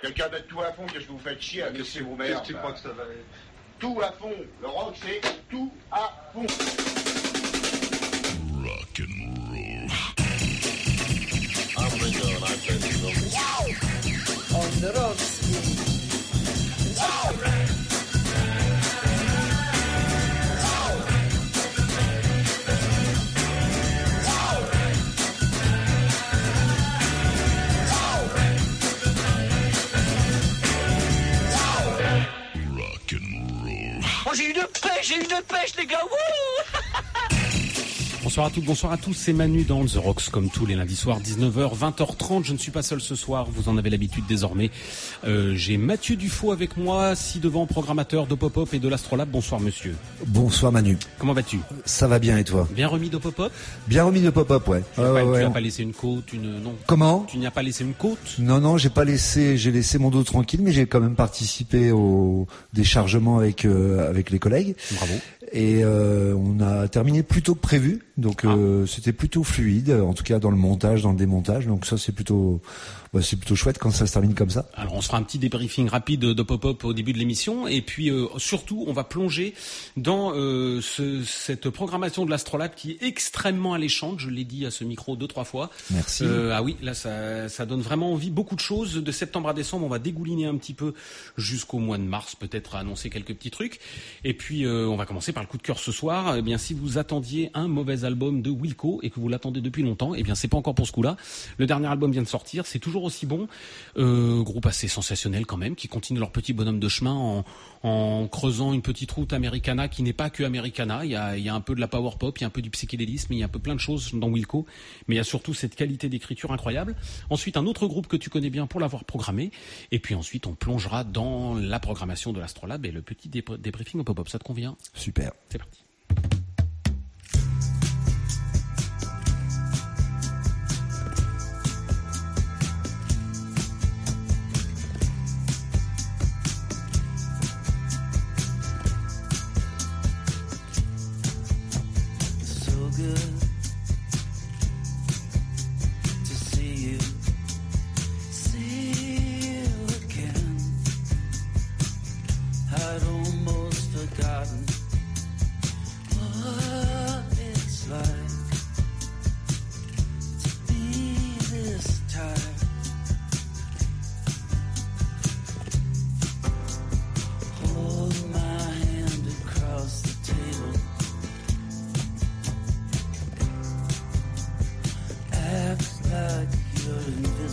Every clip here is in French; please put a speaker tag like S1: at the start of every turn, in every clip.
S1: Quelqu'un d'être tout à fond, qu'est-ce que vous faites chier à laisser vos
S2: Qu'est-ce
S1: mères
S2: que tu crois que ça va être
S1: Tout à fond. Le rock, c'est tout à fond.
S3: On the rocks.
S4: Oh, j'ai eu de pêche, j'ai eu de pêche, les gars. Wouh
S5: Bonsoir à toutes, bonsoir à tous, c'est Manu dans The Rocks comme tous les lundis soirs, 19h, 20h30. Je ne suis pas seul ce soir, vous en avez l'habitude désormais. Euh, J'ai Mathieu Dufaux avec moi, ci devant programmateur de Pop-Up et de l'Astrolabe. Bonsoir monsieur.
S6: Bonsoir Manu,
S5: Comment vas-tu?
S6: Ça va bien et toi?
S5: Bien remis de Pop-Up
S6: Bien remis de pop-up, ouais.
S5: Tu pas,
S6: ouais.
S5: n'as pas laissé une côte, une... Non.
S6: Comment?
S5: Tu n'y as pas laissé une côte?
S6: Non, non, j'ai pas laissé, j'ai laissé mon dos tranquille, mais j'ai quand même participé au déchargement avec euh, avec les collègues.
S5: Bravo.
S6: Et euh, on a terminé plus tôt que prévu, donc euh, c'était plutôt fluide, en tout cas dans le montage, dans le démontage. Donc ça c'est plutôt, bah, c'est plutôt chouette quand ça se termine comme ça.
S5: Alors on se fera un petit débriefing rapide de Pop-Up au début de l'émission et puis euh, surtout on va plonger dans euh, ce- cette programmation de l'Astrolabe qui est extrêmement alléchante, je l'ai dit à ce micro deux trois fois.
S6: Merci.
S5: Euh, ah oui, là ça, ça donne vraiment envie, beaucoup de choses. De septembre à décembre, on va dégouliner un petit peu jusqu'au mois de mars, peut-être annoncer quelques petits trucs. Et puis euh, on va commencer par le coup de cœur ce soir. Eh bien si vous attendiez un mauvais album de Wilco et que vous l'attendez depuis longtemps, eh bien c'est pas encore pour ce coup-là. Le dernier album vient de sortir, c'est toujours aussi bon. Euh, groupe assez sensationnel quand même, qui continue leur petit bonhomme de chemin en, en creusant une petite route Americana qui n'est pas que Americana. Il y, a, il y a un peu de la power pop, il y a un peu du psychédélisme, il y a un peu plein de choses dans Wilco, mais il y a surtout cette qualité d'écriture incroyable. Ensuite, un autre groupe que tu connais bien pour l'avoir programmé, et puis ensuite on plongera dans la programmation de l'Astrolabe et le petit débr- débriefing au pop-up. Ça te convient?
S6: Super.
S5: C'est parti.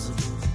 S2: impossible.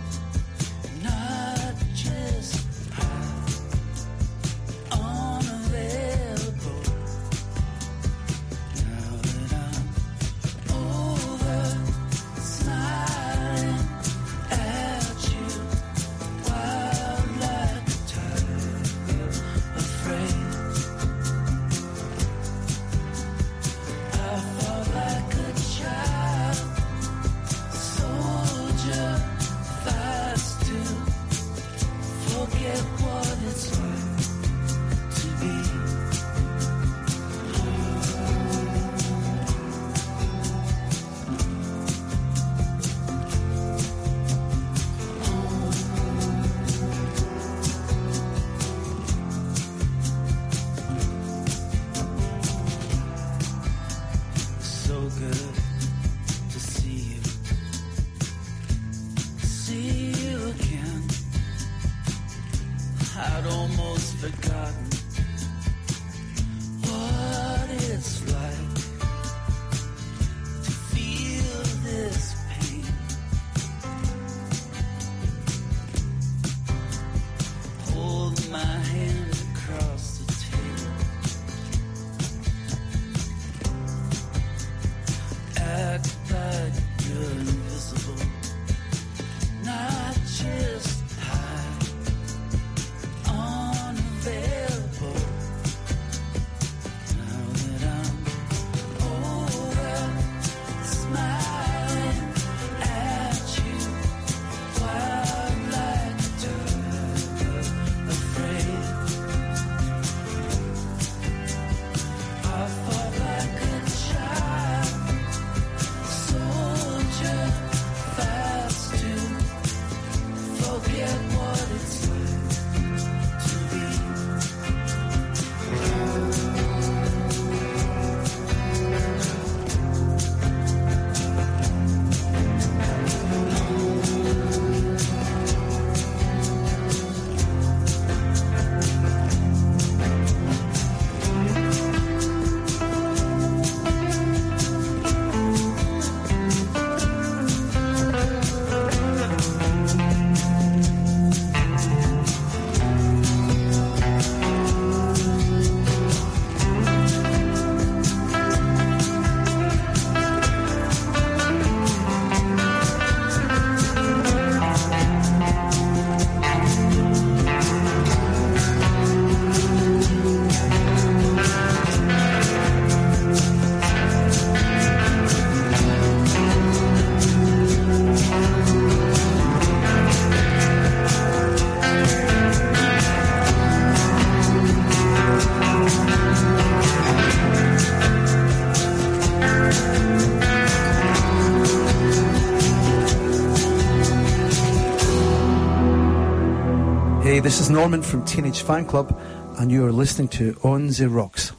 S2: Norman from Teenage Fan Club, and you are listening to On the Rocks.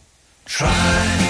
S7: Try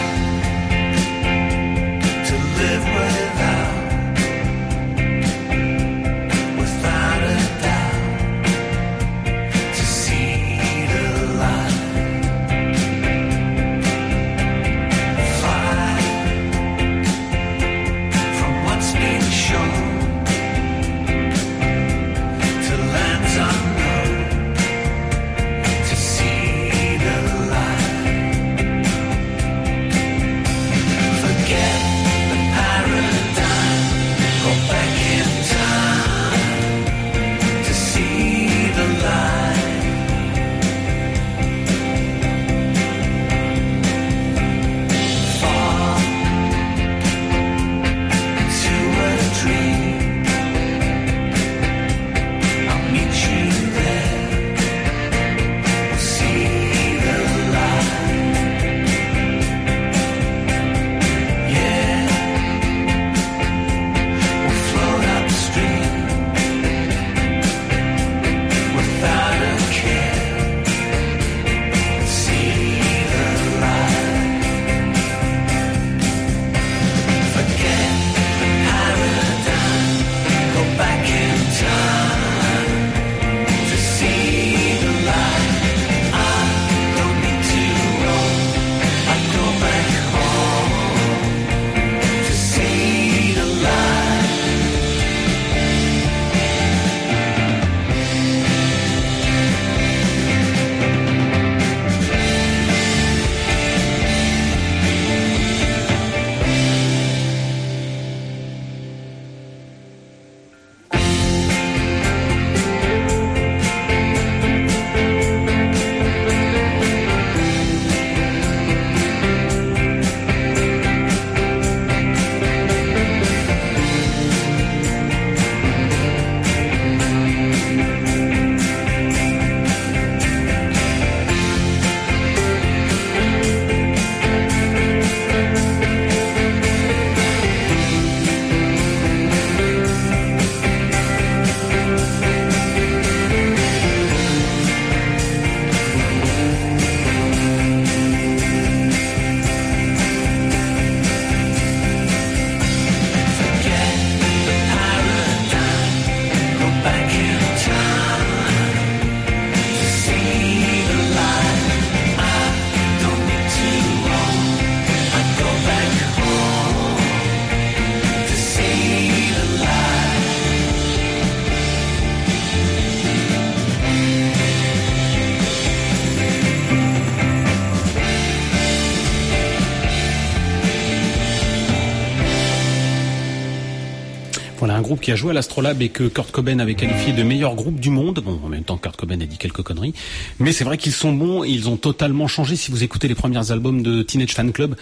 S5: qui a joué à l'Astrolabe et que Kurt Cobain avait qualifié de meilleur groupe du monde. Bon, en même temps, Kurt Cobain a dit quelques conneries, mais c'est vrai qu'ils sont bons. Ils ont totalement changé. Si vous écoutez les premiers albums de Teenage Fan Club,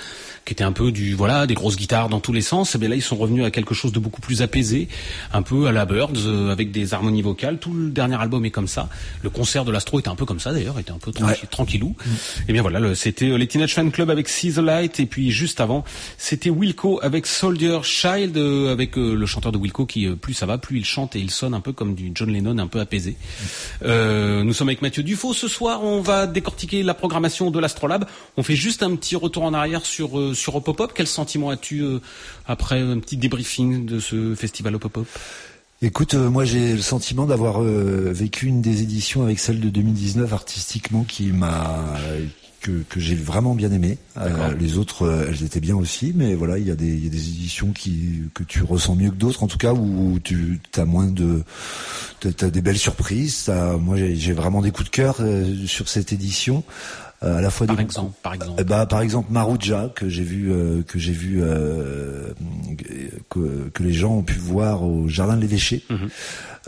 S5: qui étaient un peu du voilà des grosses guitares dans tous les sens, et bien là ils sont revenus à quelque chose de beaucoup plus apaisé, un peu à la Birds euh, avec des harmonies vocales. Tout le dernier album est comme ça. Le concert de l'Astro était un peu comme ça d'ailleurs, était un peu tranquille, tranquillou. Et bien voilà, c'était euh, les Teenage Fan Club avec See the Light et puis juste avant, c'était Wilco avec Soldier Child euh, avec euh, le chanteur de Wilco qui plus ça va, plus il chante et il sonne un peu comme du John Lennon un peu apaisé. Nous sommes avec Mathieu Dufaux ce soir, on va décortiquer la programmation de l'Astrolabe. On fait juste un petit retour en arrière sur euh, sur Opopop. Quel sentiment as-tu euh, après un petit débriefing de ce festival Opopop?
S6: Écoute, euh, moi j'ai le sentiment d'avoir euh, vécu une des éditions avec celle de 2019 artistiquement qui m'a que, que j'ai vraiment bien aimé. Euh, les autres, euh, elles étaient bien aussi, mais voilà, il y a des, il y a des éditions qui que tu ressens mieux que d'autres, en tout cas où tu as moins de, t'as as des belles surprises. moi, j'ai j'ai vraiment des coups de cœur euh, sur cette édition. Euh, à la fois
S5: Par
S6: des-
S5: exemple, par exemple.
S6: ben, par exemple Maruja que j'ai vu euh, que j'ai vu euh, que, que les gens ont pu voir au jardin de l'évêché.
S5: Mhm.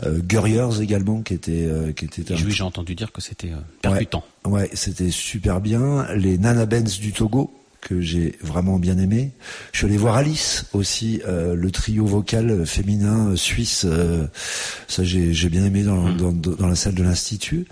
S6: Euh, Gurriers également qui était euh, qui était un-
S5: Oui, j'ai entendu dire que c'était euh, percutant.
S6: Ouais, ouais, c'était super bien. Les Nana Benz du Togo que j'ai vraiment bien aimé. Je suis allé voir Alice aussi, euh, le trio vocal féminin euh, suisse. euh, ça j'ai bien aimé dans, dans, dans la salle de l'institut.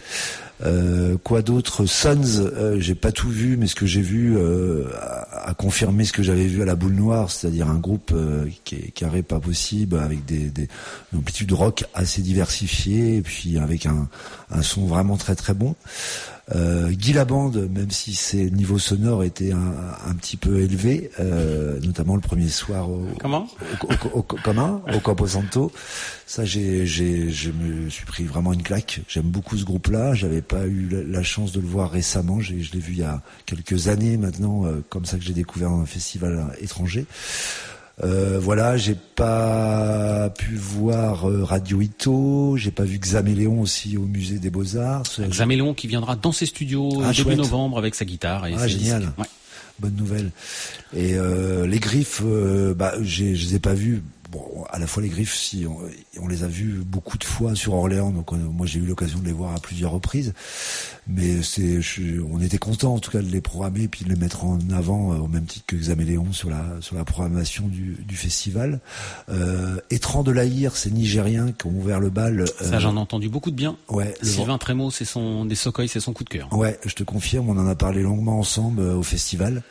S6: Euh, quoi d'autre? Sons, euh, j'ai pas tout vu, mais ce que j'ai vu euh, a confirmé ce que j'avais vu à la boule noire, c'est-à-dire un groupe euh, qui est carré pas possible, avec des, des une amplitude rock assez diversifiée, et puis avec un, un son vraiment très très bon. Euh, Guy Labande, même si ses niveaux sonores étaient un, un petit peu élevés, euh, notamment le premier soir au,
S5: Comment
S6: au, au, au, commun, au Campo Santo, ça j'ai, j'ai, je me suis pris vraiment une claque. J'aime beaucoup ce groupe-là. J'avais pas eu la, la chance de le voir récemment. J'ai, je l'ai vu il y a quelques années maintenant, euh, comme ça que j'ai découvert un festival étranger. Euh, voilà, j'ai pas pu voir euh, Radio Ito, j'ai pas vu Xaméléon aussi au musée des Beaux-Arts.
S5: Xaméléon qui viendra dans ses studios
S6: Ah,
S5: début
S6: chouette.
S5: novembre avec sa guitare et
S6: Ah, génial.
S5: Ouais.
S6: Bonne nouvelle. Et euh, les griffes, bah, je les ai pas vus. Bon, à la fois les griffes, si on, on les a vus beaucoup de fois sur Orléans, donc on- moi j'ai eu l'occasion de les voir à plusieurs reprises. Mais c'est, on était content en tout cas de les programmer puis de les mettre en avant euh, au même titre que Xaméléon sur la sur la programmation du, du festival. Euh, Étran de l'Aïr, ces Nigériens qui ont ouvert le bal.
S5: Ça,
S6: euh,
S5: j'en ai entendu beaucoup de bien.
S6: Ouais,
S5: Sylvain Trémo, c'est son des Sokoy, c'est son coup de cœur.
S6: Ouais, je te confirme, on en a parlé longuement ensemble euh, au festival.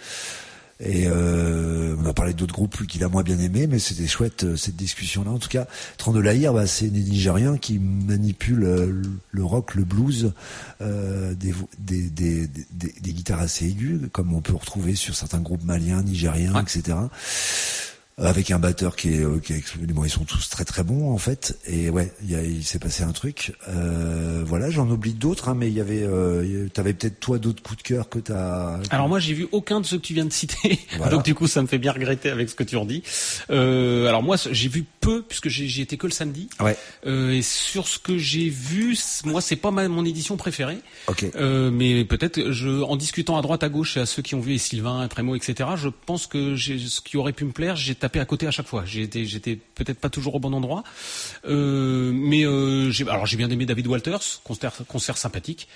S6: Et euh, on a parlé d'autres groupes qu'il a moins bien aimé, mais c'était chouette euh, cette discussion-là. En tout cas, Tran de l'Aïr, bah, c'est des Nigériens qui manipulent euh, le rock, le blues, euh, des, des, des, des, des guitares assez aiguës, comme on peut retrouver sur certains groupes maliens, nigériens,
S5: Ouais.
S6: etc. Avec un batteur qui est, euh, qui est bon, ils sont tous très très bons en fait. Et ouais, il, y a- il s'est passé un truc. Euh, voilà, j'en oublie d'autres, hein, mais il y avait, euh, t'avais peut-être toi d'autres coups de cœur que t'as.
S5: Alors moi j'ai vu aucun de ceux que tu viens de citer,
S6: Voilà.
S5: donc du coup ça me fait bien regretter avec ce que tu en dis. Euh, alors moi j'ai vu peu puisque j'ai étais que le samedi.
S6: Ouais.
S5: Euh, et sur ce que j'ai vu, moi c'est pas ma, mon édition préférée.
S6: Ok.
S5: Euh, mais peut-être, je, en discutant à droite à gauche à ceux qui ont vu et Sylvain, Trémo, etc. Je pense que ce qui aurait pu me plaire, j'ai tapé à côté à chaque fois. J'ai été, j'étais peut-être pas toujours au bon endroit. Euh, mais euh, j'ai, alors j'ai bien aimé David Walters, concert, concert sympathique.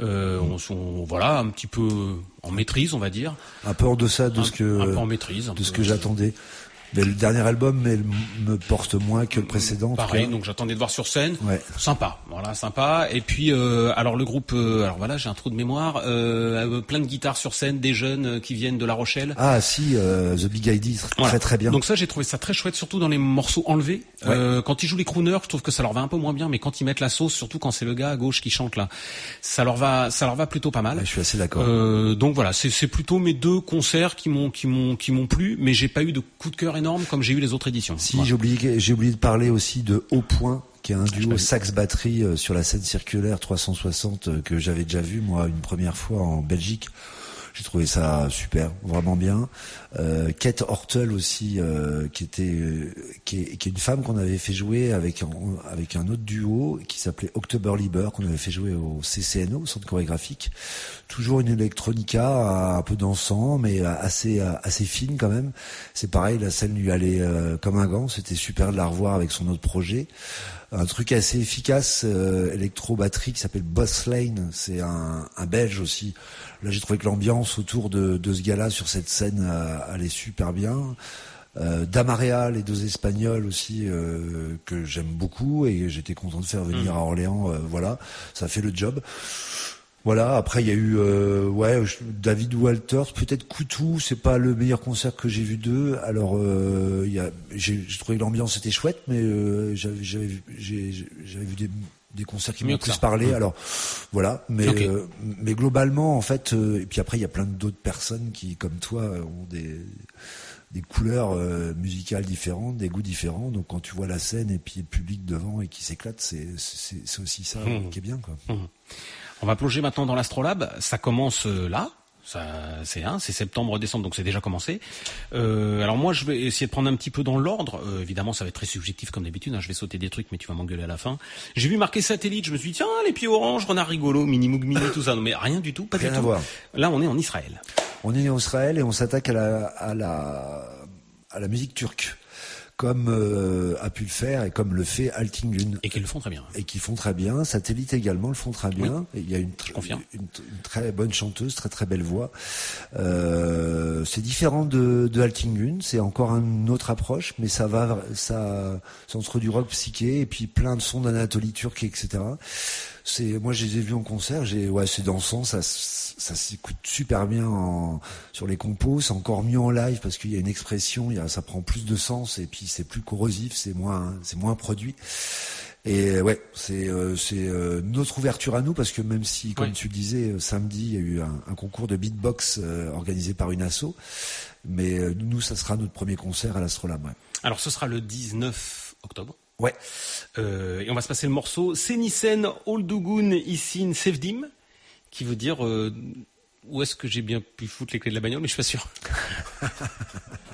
S5: Euh, on, on- voilà, un petit peu en maîtrise, on va dire.
S6: Un peu en deçà de
S5: Un-
S6: ce que
S5: un peu en maîtrise,
S6: de ce que j'attendais. Mais le dernier album elle, me porte moins que le précédent.
S5: Pareil, donc j'attendais de voir sur scène.
S6: Ouais.
S5: Sympa, voilà, sympa. Et puis, euh, alors le groupe, euh, alors voilà, j'ai un trou de mémoire, euh, euh, plein de guitares sur scène, des jeunes euh, qui viennent de La Rochelle.
S6: Ah si, euh, The Big ID,
S5: Voilà.
S6: très très bien.
S5: Donc ça, j'ai trouvé ça très chouette, surtout dans les morceaux enlevés. Euh, quand ils jouent les crooners, je trouve que ça leur va un peu moins bien, mais quand ils mettent la sauce, surtout quand c'est le gars à gauche qui chante là, ça leur va, ça leur va plutôt pas mal.
S6: Ouais, je suis assez d'accord.
S5: Euh, donc voilà, c'est plutôt mes deux concerts qui m'ont qui m'ont qui m'ont plu, mais j'ai pas eu de coup de cœur énorme comme j'ai eu les autres éditions.
S6: Si
S5: Voilà.
S6: j'ai oublié, j'ai oublié de parler aussi de Haut Point, qui est un
S5: Ah,
S6: duo sax batterie euh, sur la scène circulaire 360 euh, que j'avais déjà vu moi une première fois en Belgique. J'ai trouvé ça super, vraiment bien. Euh, Kate Hortel aussi, euh, qui était, qui, est, qui est une femme qu'on avait fait jouer avec un, avec un autre duo qui s'appelait October Lieber, qu'on avait fait jouer au CCNO, au Centre chorégraphique. Toujours une electronica un peu dansant, mais assez assez fine quand même. C'est pareil, la scène lui allait euh, comme un gant. C'était super de la revoir avec son autre projet. Un truc assez efficace, euh, électro-batterie qui s'appelle Boss Lane. C'est un, un Belge aussi. Là, j'ai trouvé que l'ambiance autour de, de ce gars-là sur cette scène euh, allait super bien. Euh, Damarea, les deux Espagnols aussi euh, que j'aime beaucoup et j'étais content de faire venir à Orléans. euh, voilà, ça fait le job. Voilà. Après, il y a eu euh, ouais David Walters, peut-être Coutou. C'est pas le meilleur concert que j'ai vu d'eux. Alors, euh, il y a, j'ai j'ai trouvé que l'ambiance était chouette, mais euh, j'avais j'avais j'ai- j'avais vu des des concerts qui
S5: Mieux
S6: m'ont plus
S5: ça.
S6: parlé.
S5: Mm.
S6: Alors voilà, mais euh, mais globalement en fait, euh, et puis après il y a plein d'autres personnes qui, comme toi, ont des des couleurs euh, musicales différentes, des goûts différents. Donc quand tu vois la scène et puis le public devant et qui s'éclate, c'est c'est c'est aussi ça
S5: Mhm.
S6: qui est bien quoi.
S5: On va plonger maintenant dans l'astrolabe. Ça commence euh, là. Ça, c'est un, c'est septembre, décembre, donc c'est déjà commencé. Euh, alors moi, je vais essayer de prendre un petit peu dans l'ordre. Euh, évidemment, ça va être très subjectif comme d'habitude. hein. Je vais sauter des trucs, mais tu vas m'engueuler à la fin. J'ai vu marquer satellite. Je me suis dit tiens, les pieds orange, renard rigolo, mini mini, tout ça. Non, mais rien du tout, pas
S6: Rien
S5: du tout.
S6: voir.
S5: Là, on est en Israël.
S6: On est en Israël et on s'attaque à la, à la, à la musique turque, comme euh, a pu le faire et comme le fait Altingun.
S5: Et qu'ils le font très bien.
S6: Et qui font très bien. Satellite également le font très bien. Et il y a une, tr- une, une très bonne chanteuse, très très belle voix. Euh, c'est différent de, de Altingun. C'est encore une autre approche, mais ça va, ça, c'est entre du rock psyché et puis plein de sons d'Anatolie turque, etc. c'est moi je les ai vus en concert, j'ai ouais c'est dansant, ça s'écoute super bien en, sur les compos, c'est encore mieux en live parce qu'il y a une expression, il y a, ça prend plus de sens et puis c'est plus corrosif, c'est moins c'est moins produit. Et ouais, c'est euh, c'est euh, notre ouverture à nous parce que même si, comme tu le disais, euh, samedi il y a eu un, un concours de beatbox euh, organisé par une asso, mais nous ça sera notre premier concert à l'Astrolabe. Ouais.
S8: Alors ce sera le 19 octobre.
S6: Ouais.
S8: Euh, et on va se passer le morceau Senisen Oldugun Isin Sevdim, qui veut dire euh, où est-ce que j'ai bien pu foutre les clés de la bagnole, mais je suis pas sûr.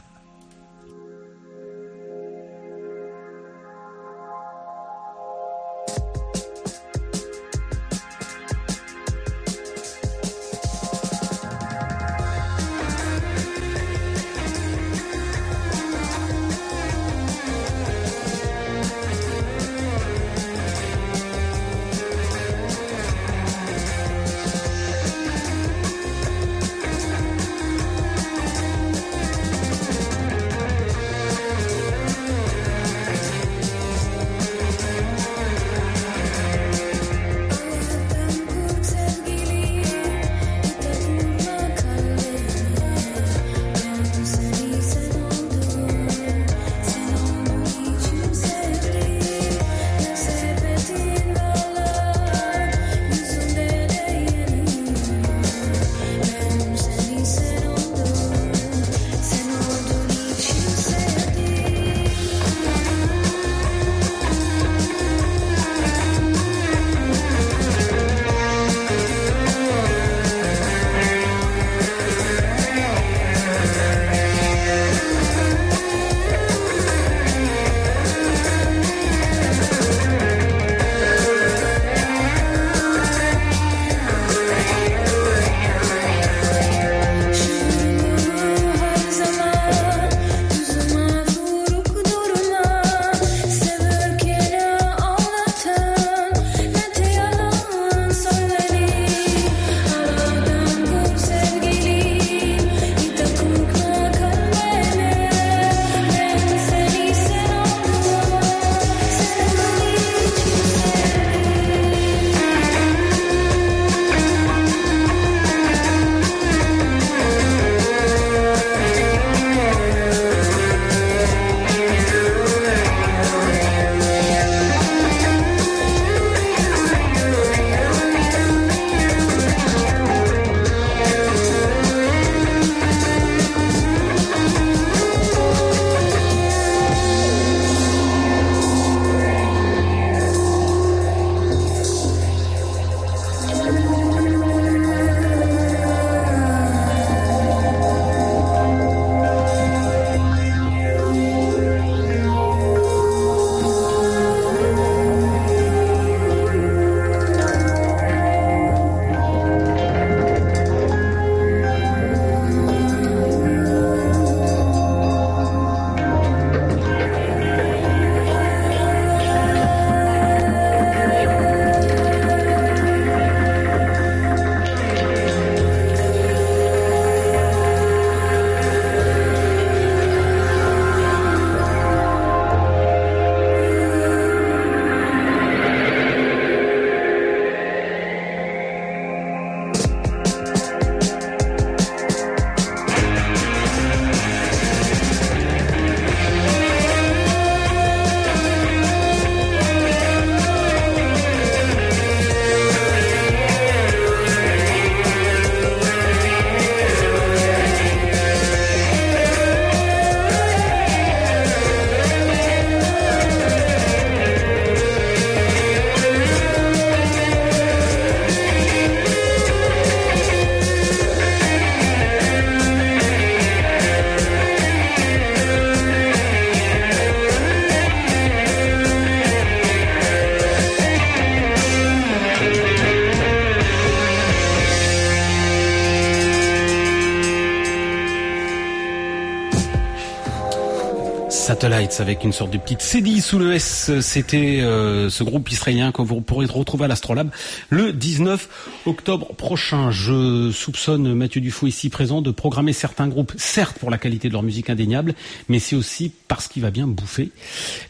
S8: Avec une sorte de petite CD sous le S. C'était euh, ce groupe israélien que vous pourrez retrouver à l'Astrolabe le 19 octobre prochain. Je soupçonne Mathieu Dufault ici présent de programmer certains groupes, certes pour la qualité de leur musique indéniable, mais c'est aussi parce qu'il va bien bouffer.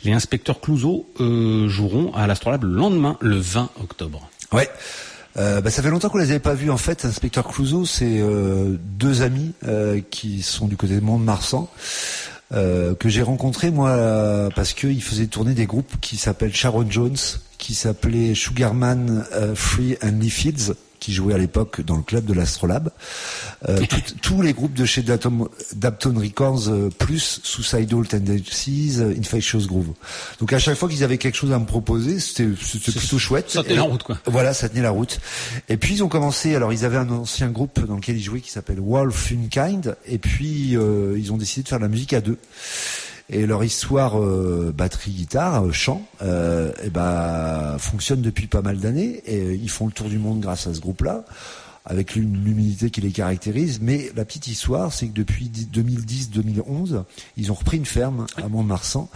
S8: Les inspecteurs Clouseau euh, joueront à l'Astrolabe le lendemain, le 20 octobre.
S6: Ouais. Euh, bah, ça fait longtemps qu'on les avait pas vus. En fait, Inspecteur Clouseau, c'est deux amis qui sont du côté de Mont-de-Marsan. Euh, que j'ai rencontrés moi euh, parce qu'ils faisaient tourner des groupes qui s'appellent Sharon Jones, qui s'appelait Sugarman euh, Free and Lee Fields, qui jouait à l'époque dans le club de l'Astrolabe. Euh, tous les groupes de chez Dapton, Records, euh, plus Suicidal Tendencies, euh, Infectious Groove. Donc à chaque fois qu'ils avaient quelque chose à me proposer, c'était plutôt chouette.
S5: ça tenait
S6: Et-
S5: la route, quoi.
S6: Voilà, ça tenait la route. Et puis ils ont commencé. Alors ils avaient un ancien groupe dans lequel ils jouaient qui s'appelle Wolf Unkind. Et puis euh, ils ont décidé de faire de la musique à deux. Et leur histoire euh, batterie, guitare, euh, chant, euh, et ben fonctionne depuis pas mal d'années. Et euh, ils font le tour du monde grâce à ce groupe-là, avec l'humilité qui les caractérise. Mais la petite histoire, c'est que depuis 2010-2011, ils ont repris une ferme à Mont-de-Marsan.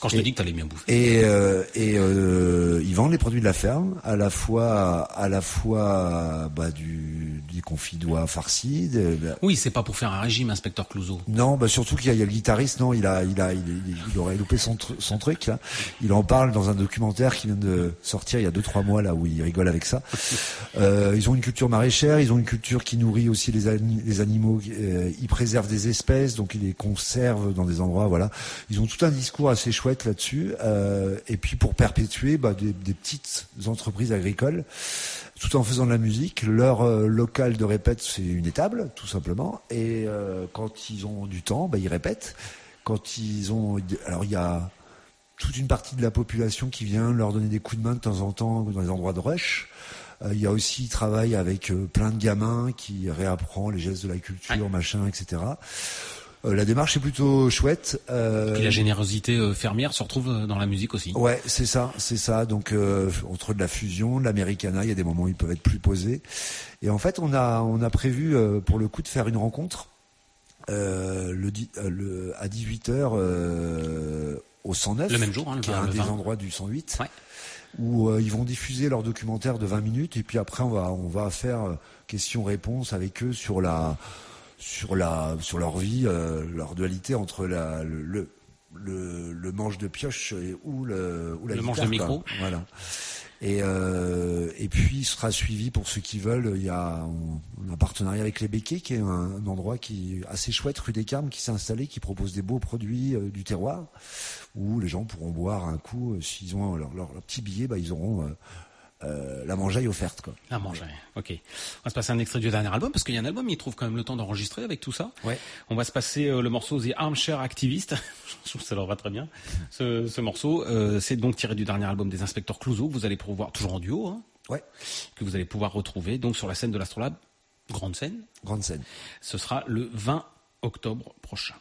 S5: Quand je te dis que t'allais bien bouffer.
S6: Et, euh, et euh, ils vendent les produits de la ferme, à la fois, à la fois bah, du, du confit d'oie farci. de- de-
S5: Oui, c'est pas pour faire un régime, inspecteur Clouseau.
S6: non, bah surtout qu'il y, a- il y a le guitariste. Non, il a, il a, il, il- il aurait loupé son, son truc. Là. Il en parle dans un documentaire qui vient de sortir il y a deux trois mois là où il rigole avec ça. Euh, ils ont une culture maraîchère, ils ont une culture qui nourrit aussi les, ani- les animaux. euh, ils préservent des espèces, donc ils les conservent dans des endroits. Voilà. Ils ont tout un discours assez chouette là-dessus. Euh, et puis pour perpétuer bah, des, petites entreprises agricoles, tout en faisant de la musique. Leur euh, local de répète, c'est une étable, tout simplement. Et quand ils ont du temps, bah, ils répètent. Quand ils ont, alors il y a toute une partie de la population qui vient leur donner des coups de main de temps en temps dans les endroits de rush. Euh, il y a aussi, ils travaillent avec euh, plein de gamins qui réapprend les gestes de la culture, machin, etc. Euh, la démarche est plutôt chouette. Euh,
S5: Puis la générosité euh, fermière se retrouve dans la musique aussi.
S6: Ouais, c'est ça, c'est ça. Donc euh, entre de la fusion, de l'americana, il y a des moments où ils peuvent être plus posés. Et en fait, on a on a prévu euh, pour le coup de faire une rencontre euh, le, le à 18 h au 109,
S5: Le même jour, hein, le
S6: qui est
S5: 20,
S6: un des
S5: 20.
S6: endroits du 108,
S5: Ouais.
S6: Où euh, ils vont diffuser leur documentaire de 20 minutes et puis après on va on va faire euh, questions-réponses avec eux sur la sur la sur leur vie, euh, leur dualité entre la le, le le, le manche de pioche et, ou le ou la
S5: Le manche de micro.
S6: Voilà. Et euh, et puis il sera suivi pour ceux qui veulent. Il y a on, un partenariat avec les Béquets, qui est un, endroit qui assez chouette, rue des Carmes, qui s'est installé, qui propose des beaux produits euh, du terroir, où les gens pourront boire un coup euh, s'ils ont leur, petit billet, bah ils auront euh, la mangeaille offerte quoi.
S5: La manger. Ok. On va se passer un extrait du dernier album parce qu'il y a un album, il trouve quand même le temps d'enregistrer avec tout ça.
S6: Ouais.
S5: On va se passer euh, le morceau The Armchair Activist. Je trouve que ça leur va très bien. Ce, ce morceau, euh, c'est donc tiré du dernier album des Inspecteurs Clouseau que vous allez pouvoir toujours en duo, hein,
S6: Ouais,
S5: que vous allez pouvoir retrouver donc sur la scène de l'Astrolabe, grande scène.
S6: grande scène.
S5: Ce sera le 20 octobre prochain.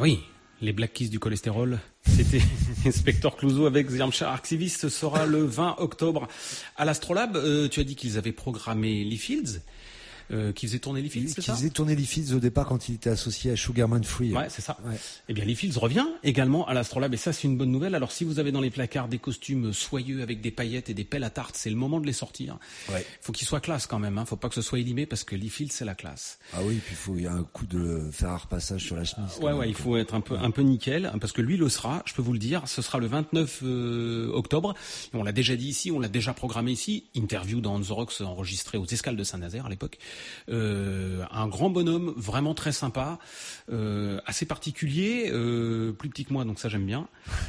S5: Oui, les Black Keys du cholestérol. C'était Inspector Clouseau avec The Armchair Archivist. Ce sera le 20 octobre à l'Astrolabe. Euh, tu as dit qu'ils avaient programmé Lee Fields, euh, qui faisait tourner Lee Fields, c'est
S6: Qui
S5: ça
S6: faisait tourner Fields au départ quand il était associé à Sugarman Free.
S5: Ouais, c'est ça.
S6: Ouais.
S5: Eh bien, Lee Fields revient également à l'Astrolabe et ça, c'est une bonne nouvelle. Alors, si vous avez dans les placards des costumes soyeux avec des paillettes et des pelles à tarte, c'est le moment de les sortir.
S6: Ouais.
S5: Faut qu'ils soient classe quand même. Hein. Faut pas que ce soit élimé parce que Lee Fields, c'est la classe.
S6: Ah oui, puis il faut il y a un coup de fer à repassage sur la chemise.
S5: Ouais,
S6: même,
S5: ouais, il faut être un peu, un peu nickel, hein, parce que lui le sera, je peux vous le dire, ce sera le 29 euh, octobre. Et on l'a déjà dit ici, on l'a déjà programmé ici. Interview dans On The Rocks enregistré aux escales de Saint-Nazaire à l'époque. Euh, un grand bonhomme, vraiment très sympa, euh, assez particulier, euh, plus petit que moi, donc ça j'aime bien.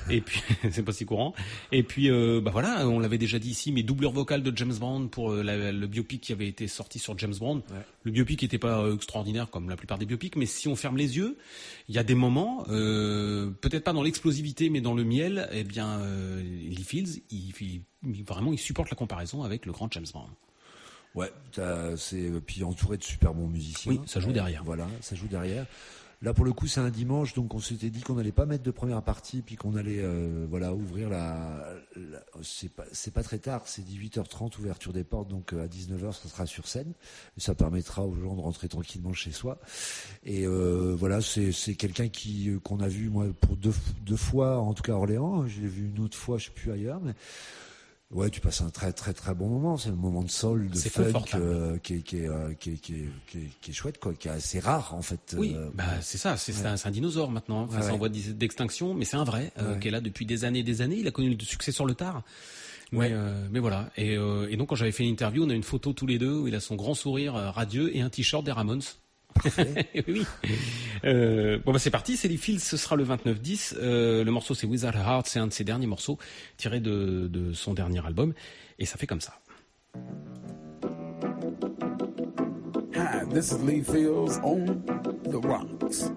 S5: Et puis, c'est pas si courant. Et puis, bah voilà, on l'avait déjà dit ici, mais doubleur vocal de James Bond pour la- le biopic qui avait été sorti sur James Bond. Le biopic n'était pas extraordinaire comme la plupart des biopics, mais si on ferme les yeux, il y a des moments, euh, peut-être pas dans l'explosivité, mais dans le miel, eh bien, euh, Lee Fields, il, il- il- vraiment, il supporte la comparaison avec le grand James Bond.
S6: Ouais, t'as- c'est puis entouré de super bons musiciens.
S5: Oui, ça joue derrière.
S6: Voilà, ça joue derrière. Là pour le coup c'est un dimanche donc on s'était dit qu'on n'allait pas mettre de première partie puis qu'on allait euh, voilà ouvrir la, la- c'est pas c'est pas très tard c'est 18h30 ouverture des portes donc euh, à 19h ça sera sur scène et ça permettra aux gens de rentrer tranquillement chez soi et euh, voilà c'est quelqu'un qui euh, qu'on a vu moi pour deux deux fois en tout cas à Orléans je l'ai vu une autre fois je sais plus ailleurs mais Ouais, tu passes un très très très bon moment. C'est le moment de soul, de funk,
S5: confortable.
S6: euh, qui, est, qui, est, euh, qui, est, qui, est, qui, est, chouette, quoi, qui est assez rare en fait.
S5: Oui,
S6: euh,
S5: bah c'est ça, c'est un, dinosaure maintenant. Enfin,
S6: Ouais,
S5: c'est en
S6: ouais.
S5: voie d'ex- d'extinction, mais c'est un vrai euh,
S6: Ouais.
S5: qui est là depuis des années et des années. Il a connu le succès sur le tard. Mais,
S6: Ouais.
S5: euh, mais voilà. Et, euh, et donc quand j'avais fait l'interview, on a une photo tous les deux où il a son grand sourire euh, radieux et un t-shirt des Ramones. oui. Euh, bon bah c'est parti, c'est les fils, ce sera le 29-10. Euh, le morceau c'est Wizard Heart, c'est un de ses derniers morceaux tirés de, de son dernier album. Et ça fait comme ça.
S3: Hi, this is Lee Fields on the rocks.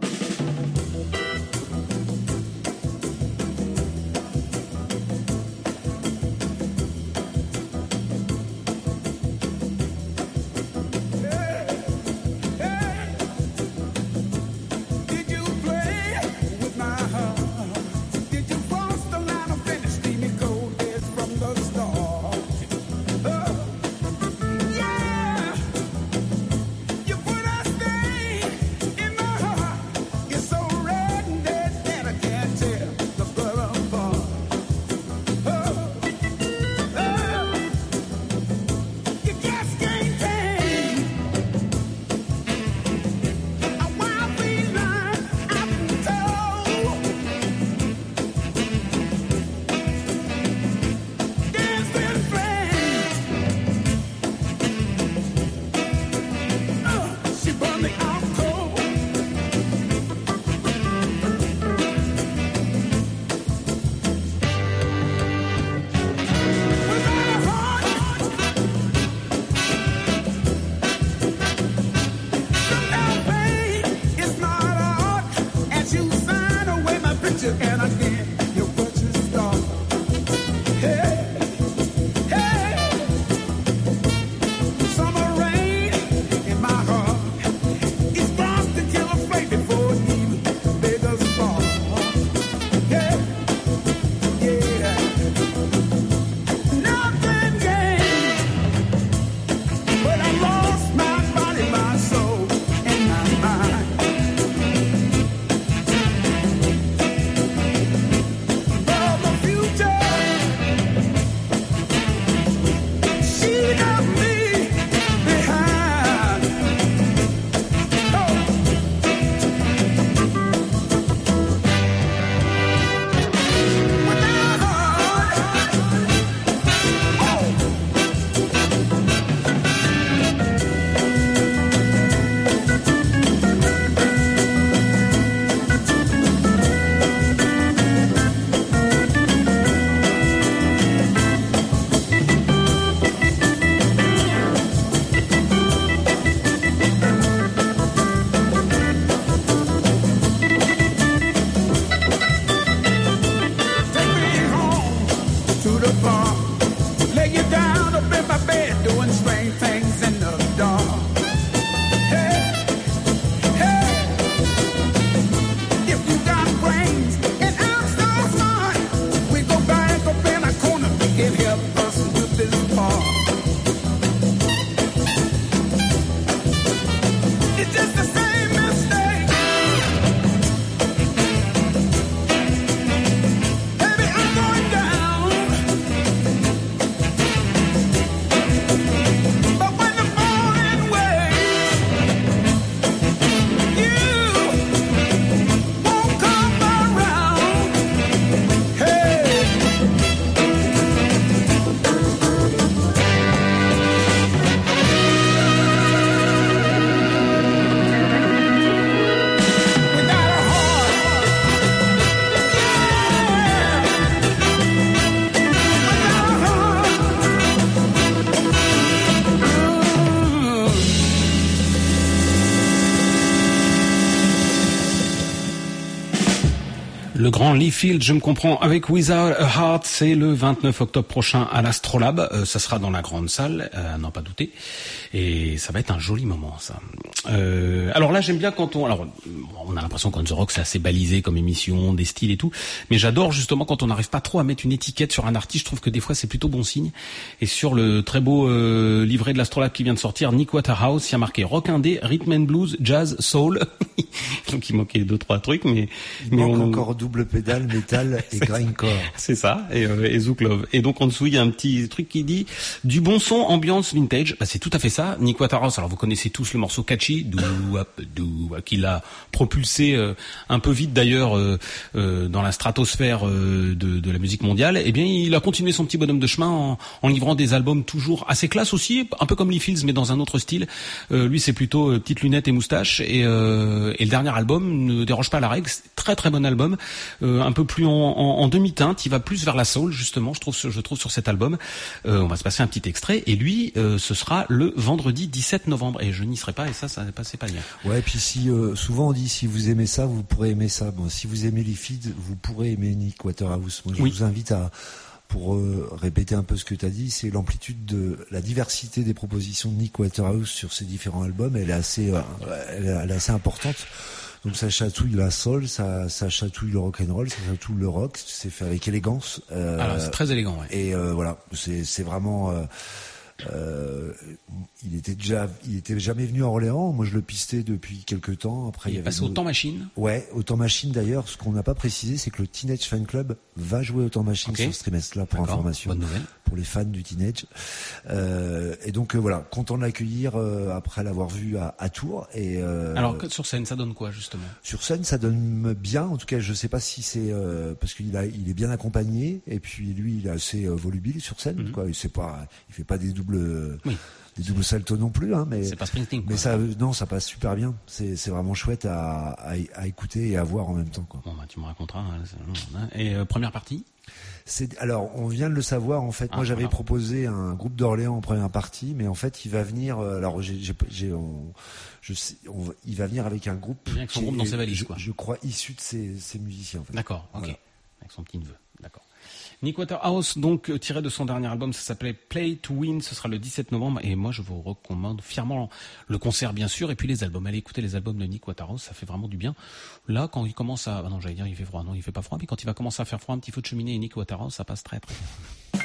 S5: Le grand Lee Field, je me comprends, avec Without a Heart, c'est le 29 octobre prochain à l'Astrolabe. Euh, ça sera dans la grande salle, euh, à n'en pas douter. Et ça va être un joli moment, ça. Euh, alors là, j'aime bien quand on... Alors, on a l'impression qu'On The Rock, c'est assez balisé comme émission, des styles et tout. Mais j'adore justement quand on n'arrive pas trop à mettre une étiquette sur un artiste. Je trouve que des fois, c'est plutôt bon signe. Et sur le très beau euh, livret de l'Astrolabe qui vient de sortir, Nick Waterhouse, il y a marqué rock indé, rhythm and blues, jazz, soul. Donc il manquait deux, trois trucs, mais...
S6: Il
S5: mais on-
S6: encore double pédale, métal et grindcore.
S5: c'est ça, et, euh, et Zouk Love. Et donc en dessous, il y a un petit truc qui dit du bon son, ambiance vintage. Bah, c'est tout à fait ça. Nick Waterhouse, alors vous connaissez tous le morceau Catchy, qui l'a propulsé euh, un peu vite d'ailleurs euh, euh, dans la stratosphère euh, de, de la musique mondiale. Eh bien, il a continué son petit bonhomme de chemin en, en livrant des albums toujours assez classe aussi, un peu comme Lee Fields, mais dans un autre style. Euh, lui, c'est plutôt euh, petites lunettes et moustache. Et, euh, et le dernier album ne déroge pas à la règle. C'est Très très bon album, euh, un peu plus en, en, en demi-teinte. Il va plus vers la soul justement. Je trouve, je trouve sur cet album. Euh, on va se passer un petit extrait. Et lui, euh, ce sera le vendredi 17 novembre. Et je n'y serai pas. Et ça, ça n'est pas, c'est pas bien.
S6: Ouais, et puis si euh, souvent on dit si vous aimez ça, vous pourrez aimer ça. Bon, si vous aimez les feeds, vous pourrez aimer Nick Waterhouse. Moi, je
S5: Oui.
S6: vous invite à pour euh, répéter un peu ce que tu as dit, c'est l'amplitude de la diversité des propositions de Nick Waterhouse sur ses différents albums. Elle est assez, euh, elle est assez importante. Donc ça chatouille la soul, ça, ça chatouille le rock and roll, ça chatouille le rock. C'est fait avec élégance. Euh,
S5: Alors, c'est très élégant. Ouais.
S6: et euh, voilà, c'est c'est vraiment. euh, euh, il était déjà, il était jamais venu à Orléans. Moi, je le pistais depuis quelques temps. Après,
S5: Il est
S6: y avait
S5: passé au temps machine.
S6: Ouais, au temps machine d'ailleurs. Ce qu'on n'a pas précisé, c'est que le Teenage Fan Club va jouer au temps machine sur ce trimestre-là pour information,
S5: bonne nouvelle.
S6: pour les fans du Teenage. Euh, et donc euh, voilà, content de l'accueillir euh, après l'avoir vu à, à Tours. Et euh,
S5: Alors sur scène, ça donne quoi justement?
S6: Sur scène, ça donne bien. En tout cas, je sais pas si c'est euh, parce qu'il a, il est bien accompagné et puis lui, il est assez volubile sur scène.
S5: Mhm.
S6: Quoi. Il sait pas, il fait pas des doubles,
S5: Oui.
S6: des doubles saltos non plus. Hein, mais
S5: pas
S6: ça, non, ça passe super bien. C'est vraiment chouette à, à, à écouter et à voir en même temps. Quoi.
S5: Bon, bah, tu me raconteras. hein, Et euh, première partie?
S6: C'est alors on vient de le savoir en fait.
S5: Ah,
S6: Moi j'avais
S5: voilà.
S6: proposé un groupe d'Orléans en première partie, mais en fait il va venir. euh, Alors j'ai, j'ai, j'ai- on- je sais, on il va venir avec un groupe.
S5: Il vient avec son
S6: qui
S5: groupe
S6: est,
S5: dans ses valises,
S6: je,
S5: quoi.
S6: Je crois issu de ces musiciens. En fait.
S5: D'accord, ok.
S6: Voilà.
S5: Avec son petit neveu, d'accord. Nick Waterhouse, donc euh, tiré de son dernier album, ça s'appelait Play to Win, ce sera le 17 novembre, et moi je vous recommande fièrement le concert bien sûr, et puis les albums. Allez écouter les albums de Nick Waterhouse, ça fait vraiment du bien. Là, quand il commence à... Ah non, j'allais dire il fait froid, non, il fait pas froid, mais quand il va commencer à faire froid, un petit feu de cheminée et Nick Waterhouse, ça passe très très bien.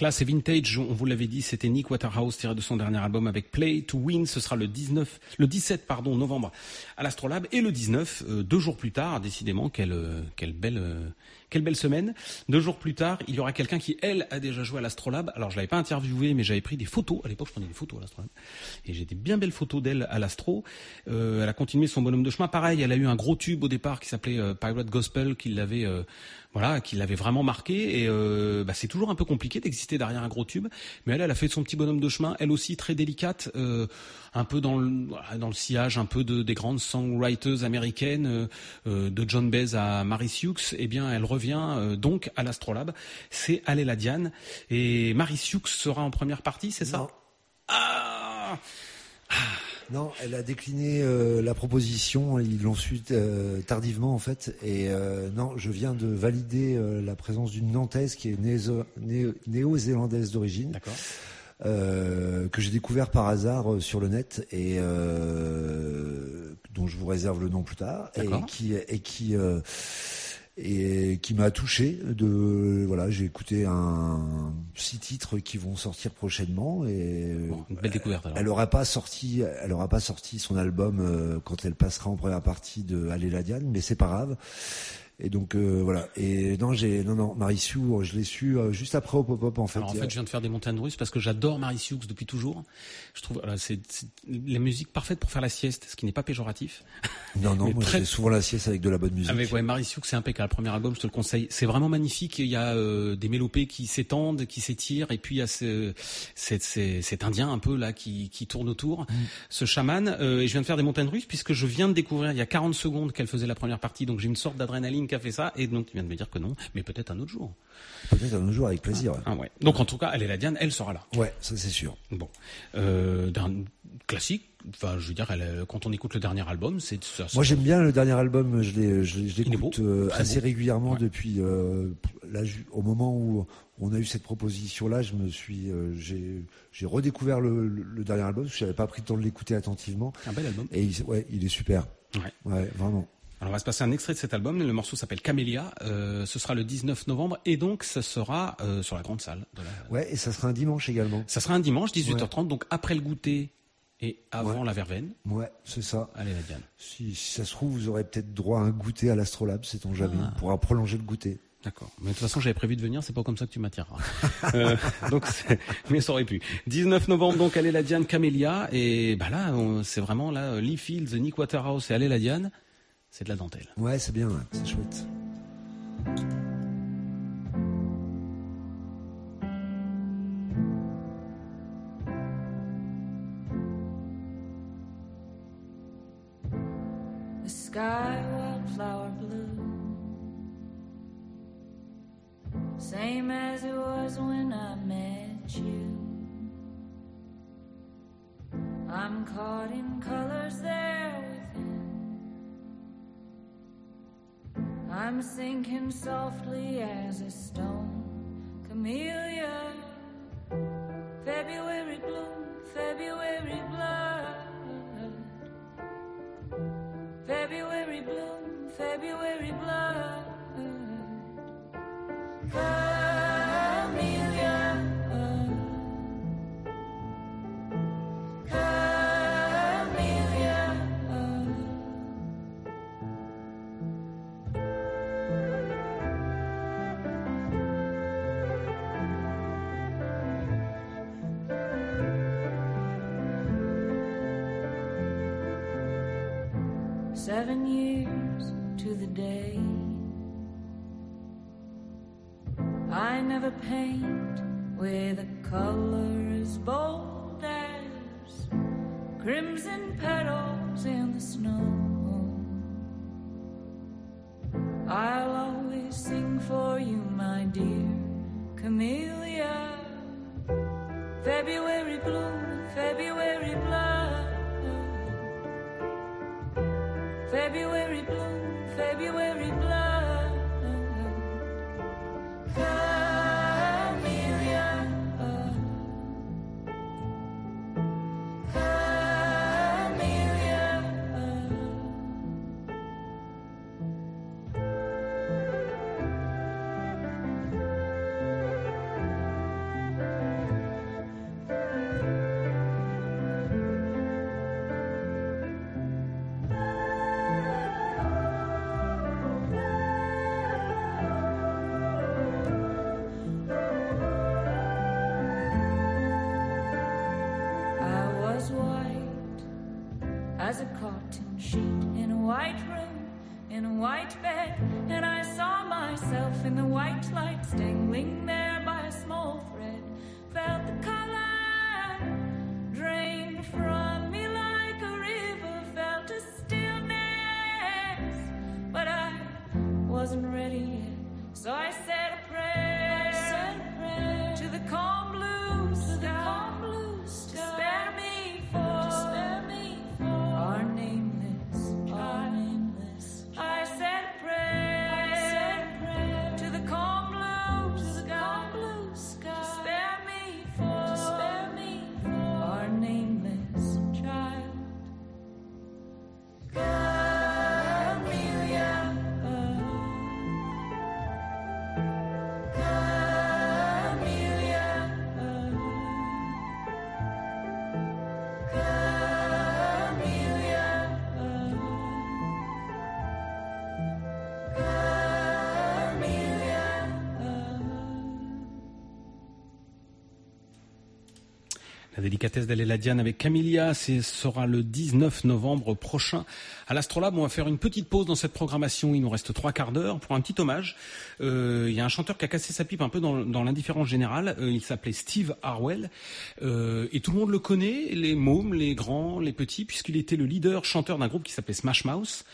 S5: Classe et vintage, on vous l'avait dit, c'était Nick Waterhouse tiré de son dernier album avec Play to Win. Ce sera le 19, le 17 pardon novembre à l'Astrolabe et le 19, euh, deux jours plus tard, décidément quelle euh, quelle belle euh, quelle belle semaine. Deux jours plus tard, il y aura quelqu'un qui elle a déjà joué à l'Astrolabe. Alors je l'avais pas interviewé, mais j'avais pris des photos. À l'époque, je prenais des photos à l'Astrolabe et j'ai des bien belles photos d'elle à l'Astro. Euh, elle a continué son bonhomme de chemin. Pareil, elle a eu un gros tube au départ qui s'appelait euh, Pirate Gospel, qui l'avait euh, voilà, qui l'avait vraiment marqué. Et bah, c'est toujours un peu compliqué d'exister derrière un gros tube. Mais elle, elle a fait son petit bonhomme de chemin, elle aussi très délicate, un peu dans le, dans le sillage un peu de, des grandes songwriters américaines, de John Baez à Mary Hughes. Eh bien, elle revient euh, donc à l'Astrolabe. C'est Aléla Diane. Et Mary Hughes sera en première partie, c'est ça
S6: Non.
S5: Ah
S6: Non, elle a décliné euh, la proposition. Ils l'ont su euh, tardivement en fait. Et euh, non, je viens de valider la présence d'une Nantaise qui est néo- néo- néo-zélandaise d'origine. Que j'ai découvert par hasard sur le net et dont je vous réserve le nom plus tard et qui et qui et qui m'a touché de voilà j'ai écouté un six titres qui vont sortir prochainement et
S5: Bon, une belle découverte alors.
S6: elle aura pas sorti elle aura pas sorti son album euh, quand elle passera en première partie de Allez la Diane mais c'est pas grave et donc euh, voilà et non j'ai non non Marissou je l'ai su euh, juste après au pop-up en fait
S5: Alors en fait, je viens de faire des montagnes russes parce que j'adore Hughes depuis toujours. Je trouve voilà, c'est la musique parfaite pour faire la sieste, ce qui n'est pas péjoratif.
S6: Non, non, moi
S5: très-
S6: je fais souvent la sieste avec de la bonne musique.
S5: Avec ouais, Hughes, c'est impeccable. Premier album, je te le conseille. C'est vraiment magnifique. Il y a euh, des mélopées qui s'étendent, qui s'étirent, et puis il y a ce, cet, cet- cet Indien un peu là qui, qui tourne autour, ce chaman. Euh, et je viens de faire des montagnes russes puisque je viens de découvrir il y a 40 secondes qu'elle faisait la première partie, donc j'ai une sorte d'adrénaline qui a fait ça. Et donc tu viens de me dire que non, mais peut-être un autre jour.
S6: Peut-être un autre jour avec plaisir.
S5: Ah ouais. Donc en tout cas, elle est la Diane, elle sera là.
S6: Ouais, ça c'est sûr.
S5: Bon, euh, classique. Enfin, je veux dire, elle, euh, quand on écoute le dernier album, c'est ça.
S6: Moi j'aime bien le dernier album, je je je l'écoute euh, assez
S5: beau.
S6: régulièrement
S5: Ouais.
S6: depuis euh, là au moment où on a eu cette proposition là, je me suis euh, j'ai redécouvert le, le- le dernier album, parce que j'avais pas pris le temps de l'écouter attentivement
S5: un bel album.
S6: et il, ouais, il est super.
S5: Ouais.
S6: Ouais, vraiment.
S5: Alors on va se passer un extrait de cet album. Le morceau s'appelle Camélia. Euh, ce sera le 19 novembre et donc ça sera euh, sur la grande salle. De la...
S6: Ouais, et ça sera un dimanche également.
S5: Ça sera un dimanche 18h30, donc après le goûter et avant
S6: Ouais.
S5: la verveine.
S6: Ouais, c'est ça.
S5: Allez la Diane.
S6: Si, si ça se trouve, vous aurez peut-être droit à un goûter à l'Astrolabe, sait-on jamais.
S5: Ah.
S6: On pourra prolonger le goûter.
S5: D'accord. Mais de toute façon, j'avais prévu de venir, c'est pas comme ça que tu m'attireras. euh, donc, mais ça aurait pu. 19 novembre, donc, Allez la Diane, Camélia. Et bah là, c'est vraiment là, Lee Fields, Nick Waterhouse et Allez la Diane. C'est de la dentelle.
S6: Ouais, c'est bien, ouais, c'est chouette.
S9: The sky wildflower blue. Same as it was when I met you. I'm caught in colors Sinking softly as a stone camellia.
S5: 寻 délicatesse d'aller la Diane avec Camilla, ce sera le 19 novembre prochain à l'Astrolabe. On va faire une petite pause dans cette programmation. Il nous reste trois quarts d'heure pour un petit hommage. Euh, il y a un chanteur qui a cassé sa pipe un peu dans, l'indifférence générale. Euh, il s'appelait Steve Harwell Euh, et tout le monde le connaît, les mômes, les grands, les petits, puisqu'il était le leader chanteur d'un groupe qui s'appelait Smash Mouth.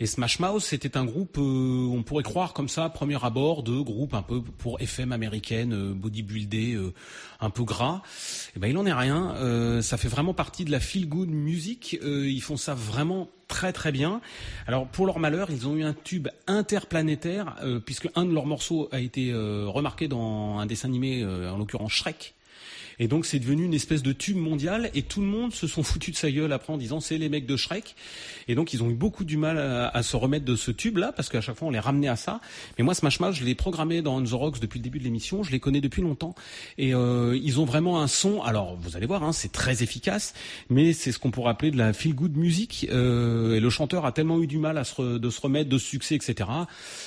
S5: Et Smash Mouth, c'était un groupe, euh, on pourrait croire comme ça, premier abord, de groupe un peu pour FM américaine, euh, bodybuildé, un peu gras. Et ben il en est rien. Ça fait vraiment partie de la feel good music. Ils font ça vraiment très très bien. Alors pour leur malheur, ils ont eu un tube interplanétaire euh, puisque un de leurs morceaux a été euh, remarqué dans un dessin animé, euh, en l'occurrence Shrek. Et donc c'est devenu une espèce de tube mondial et tout le monde se sont foutus de sa gueule après en disant c'est les mecs de Shrek. Et donc ils ont eu beaucoup du mal à, se remettre de ce tube là parce qu'à chaque fois on les ramenait à ça. Mais moi Smash Mouth je l'ai programmé dans On the Rocks depuis le début de l'émission, je les connais depuis longtemps et euh, ils ont vraiment un son. Alors vous allez voir, hein, c'est très efficace, mais c'est ce qu'on pourrait appeler de la feel good music. Euh, et le chanteur a tellement eu du mal à se de se remettre de ce succès, etc.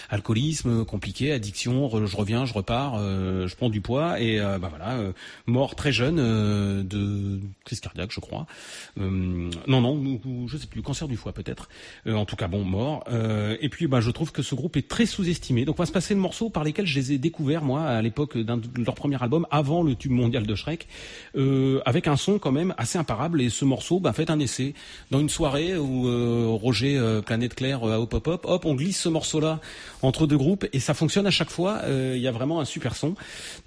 S5: Alcoolisme compliqué, addiction, je reviens, je repars, euh, je prends du poids et euh, bah voilà, euh, mort très jeune euh, de crise cardiaque, je crois. Euh, non, non, je sais plus, cancer du foie peut-être. Euh, en tout cas, bon, mort. Et puis, bah, je trouve que ce groupe est très sous-estimé. Donc, on va se passer le morceau par lesquels je les ai découverts moi à l'époque de leur premier album, avant le tube mondial de Shrek, avec un son quand même assez imparable. Et ce morceau, bah, faites un essai dans une soirée où Roger Planète Claire Hop Hop Hop, hop, on glisse ce morceau-là entre deux groupes et ça fonctionne à chaque fois. Il y a vraiment un super son.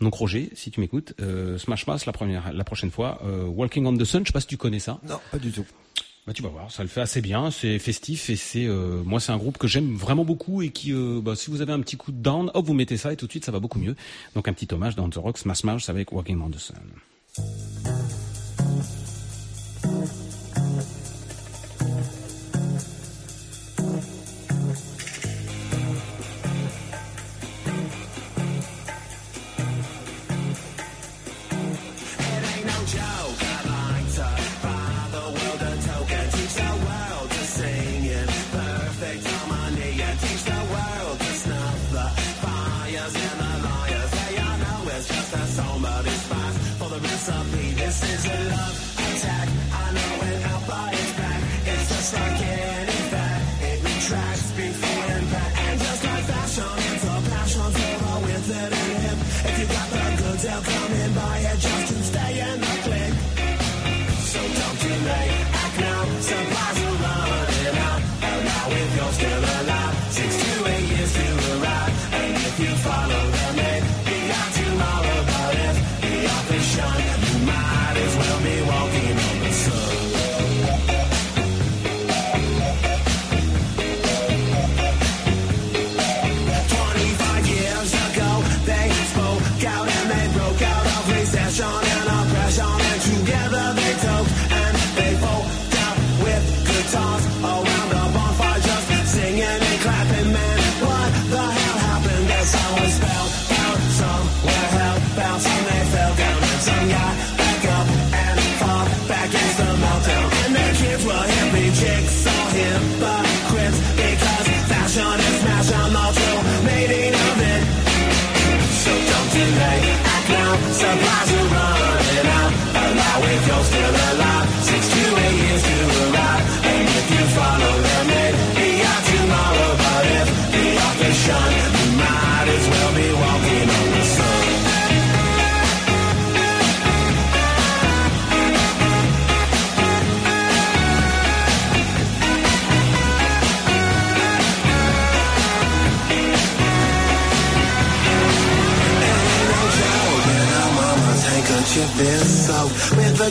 S5: Donc Roger, si tu m'écoutes, Smash Mouth la première, la prochaine fois, euh, Walking on the Sun. Je sais pas si tu connais ça.
S6: Non, pas du tout.
S5: Bah, tu vas voir, ça le fait assez bien, c'est festif et c'est euh, moi c'est un groupe que j'aime vraiment beaucoup et qui euh, bah, si vous avez un petit coup de down, hop vous mettez ça et tout de suite ça va beaucoup mieux. Donc un petit hommage dans The Rock Smash Mouth avec Walking on the Sun.
S10: my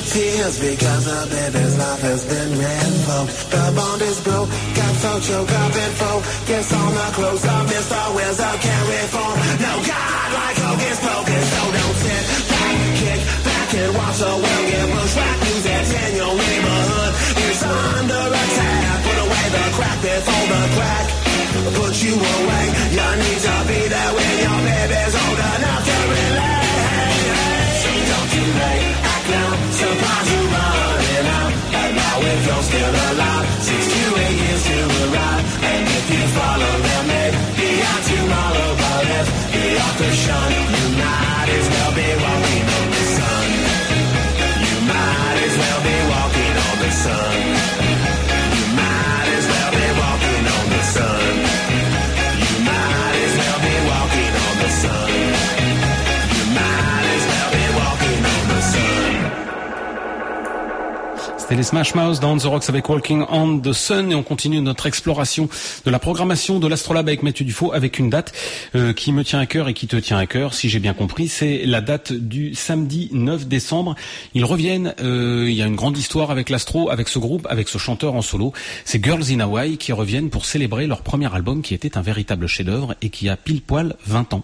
S10: tears because the baby's life has been revoked. The bond is broke, got so choked up and focus on the close up. Mr. Wheels of carry form. No God like hocus pocus, so don't sit back, kick back and watch the world get bushwhacked. News that's in your neighborhood is under attack. Put away the crack before the crack. Put you away. You need to be there when your baby's old enough to relate. So don't you late, act now. If you're still alive, six to eight years to arrive. And if you follow them, maybe out tomorrow. But if the author shun, you might as well be walking on the sun. You might as well be walking on the sun.
S5: Les Smash Mouth dans The Rocks avec Walking on the Sun et on continue notre exploration de la programmation de l'Astrolabe avec Mathieu Dufaux avec une date euh, qui me tient à cœur et qui te tient à cœur, si j'ai bien compris, c'est la date du samedi 9 décembre. Ils reviennent, euh, il y a une grande histoire avec l'Astro, avec ce groupe, avec ce chanteur en solo. C'est Girls in Hawaii qui reviennent pour célébrer leur premier album qui était un véritable chef-d'œuvre et qui a pile poil 20 ans.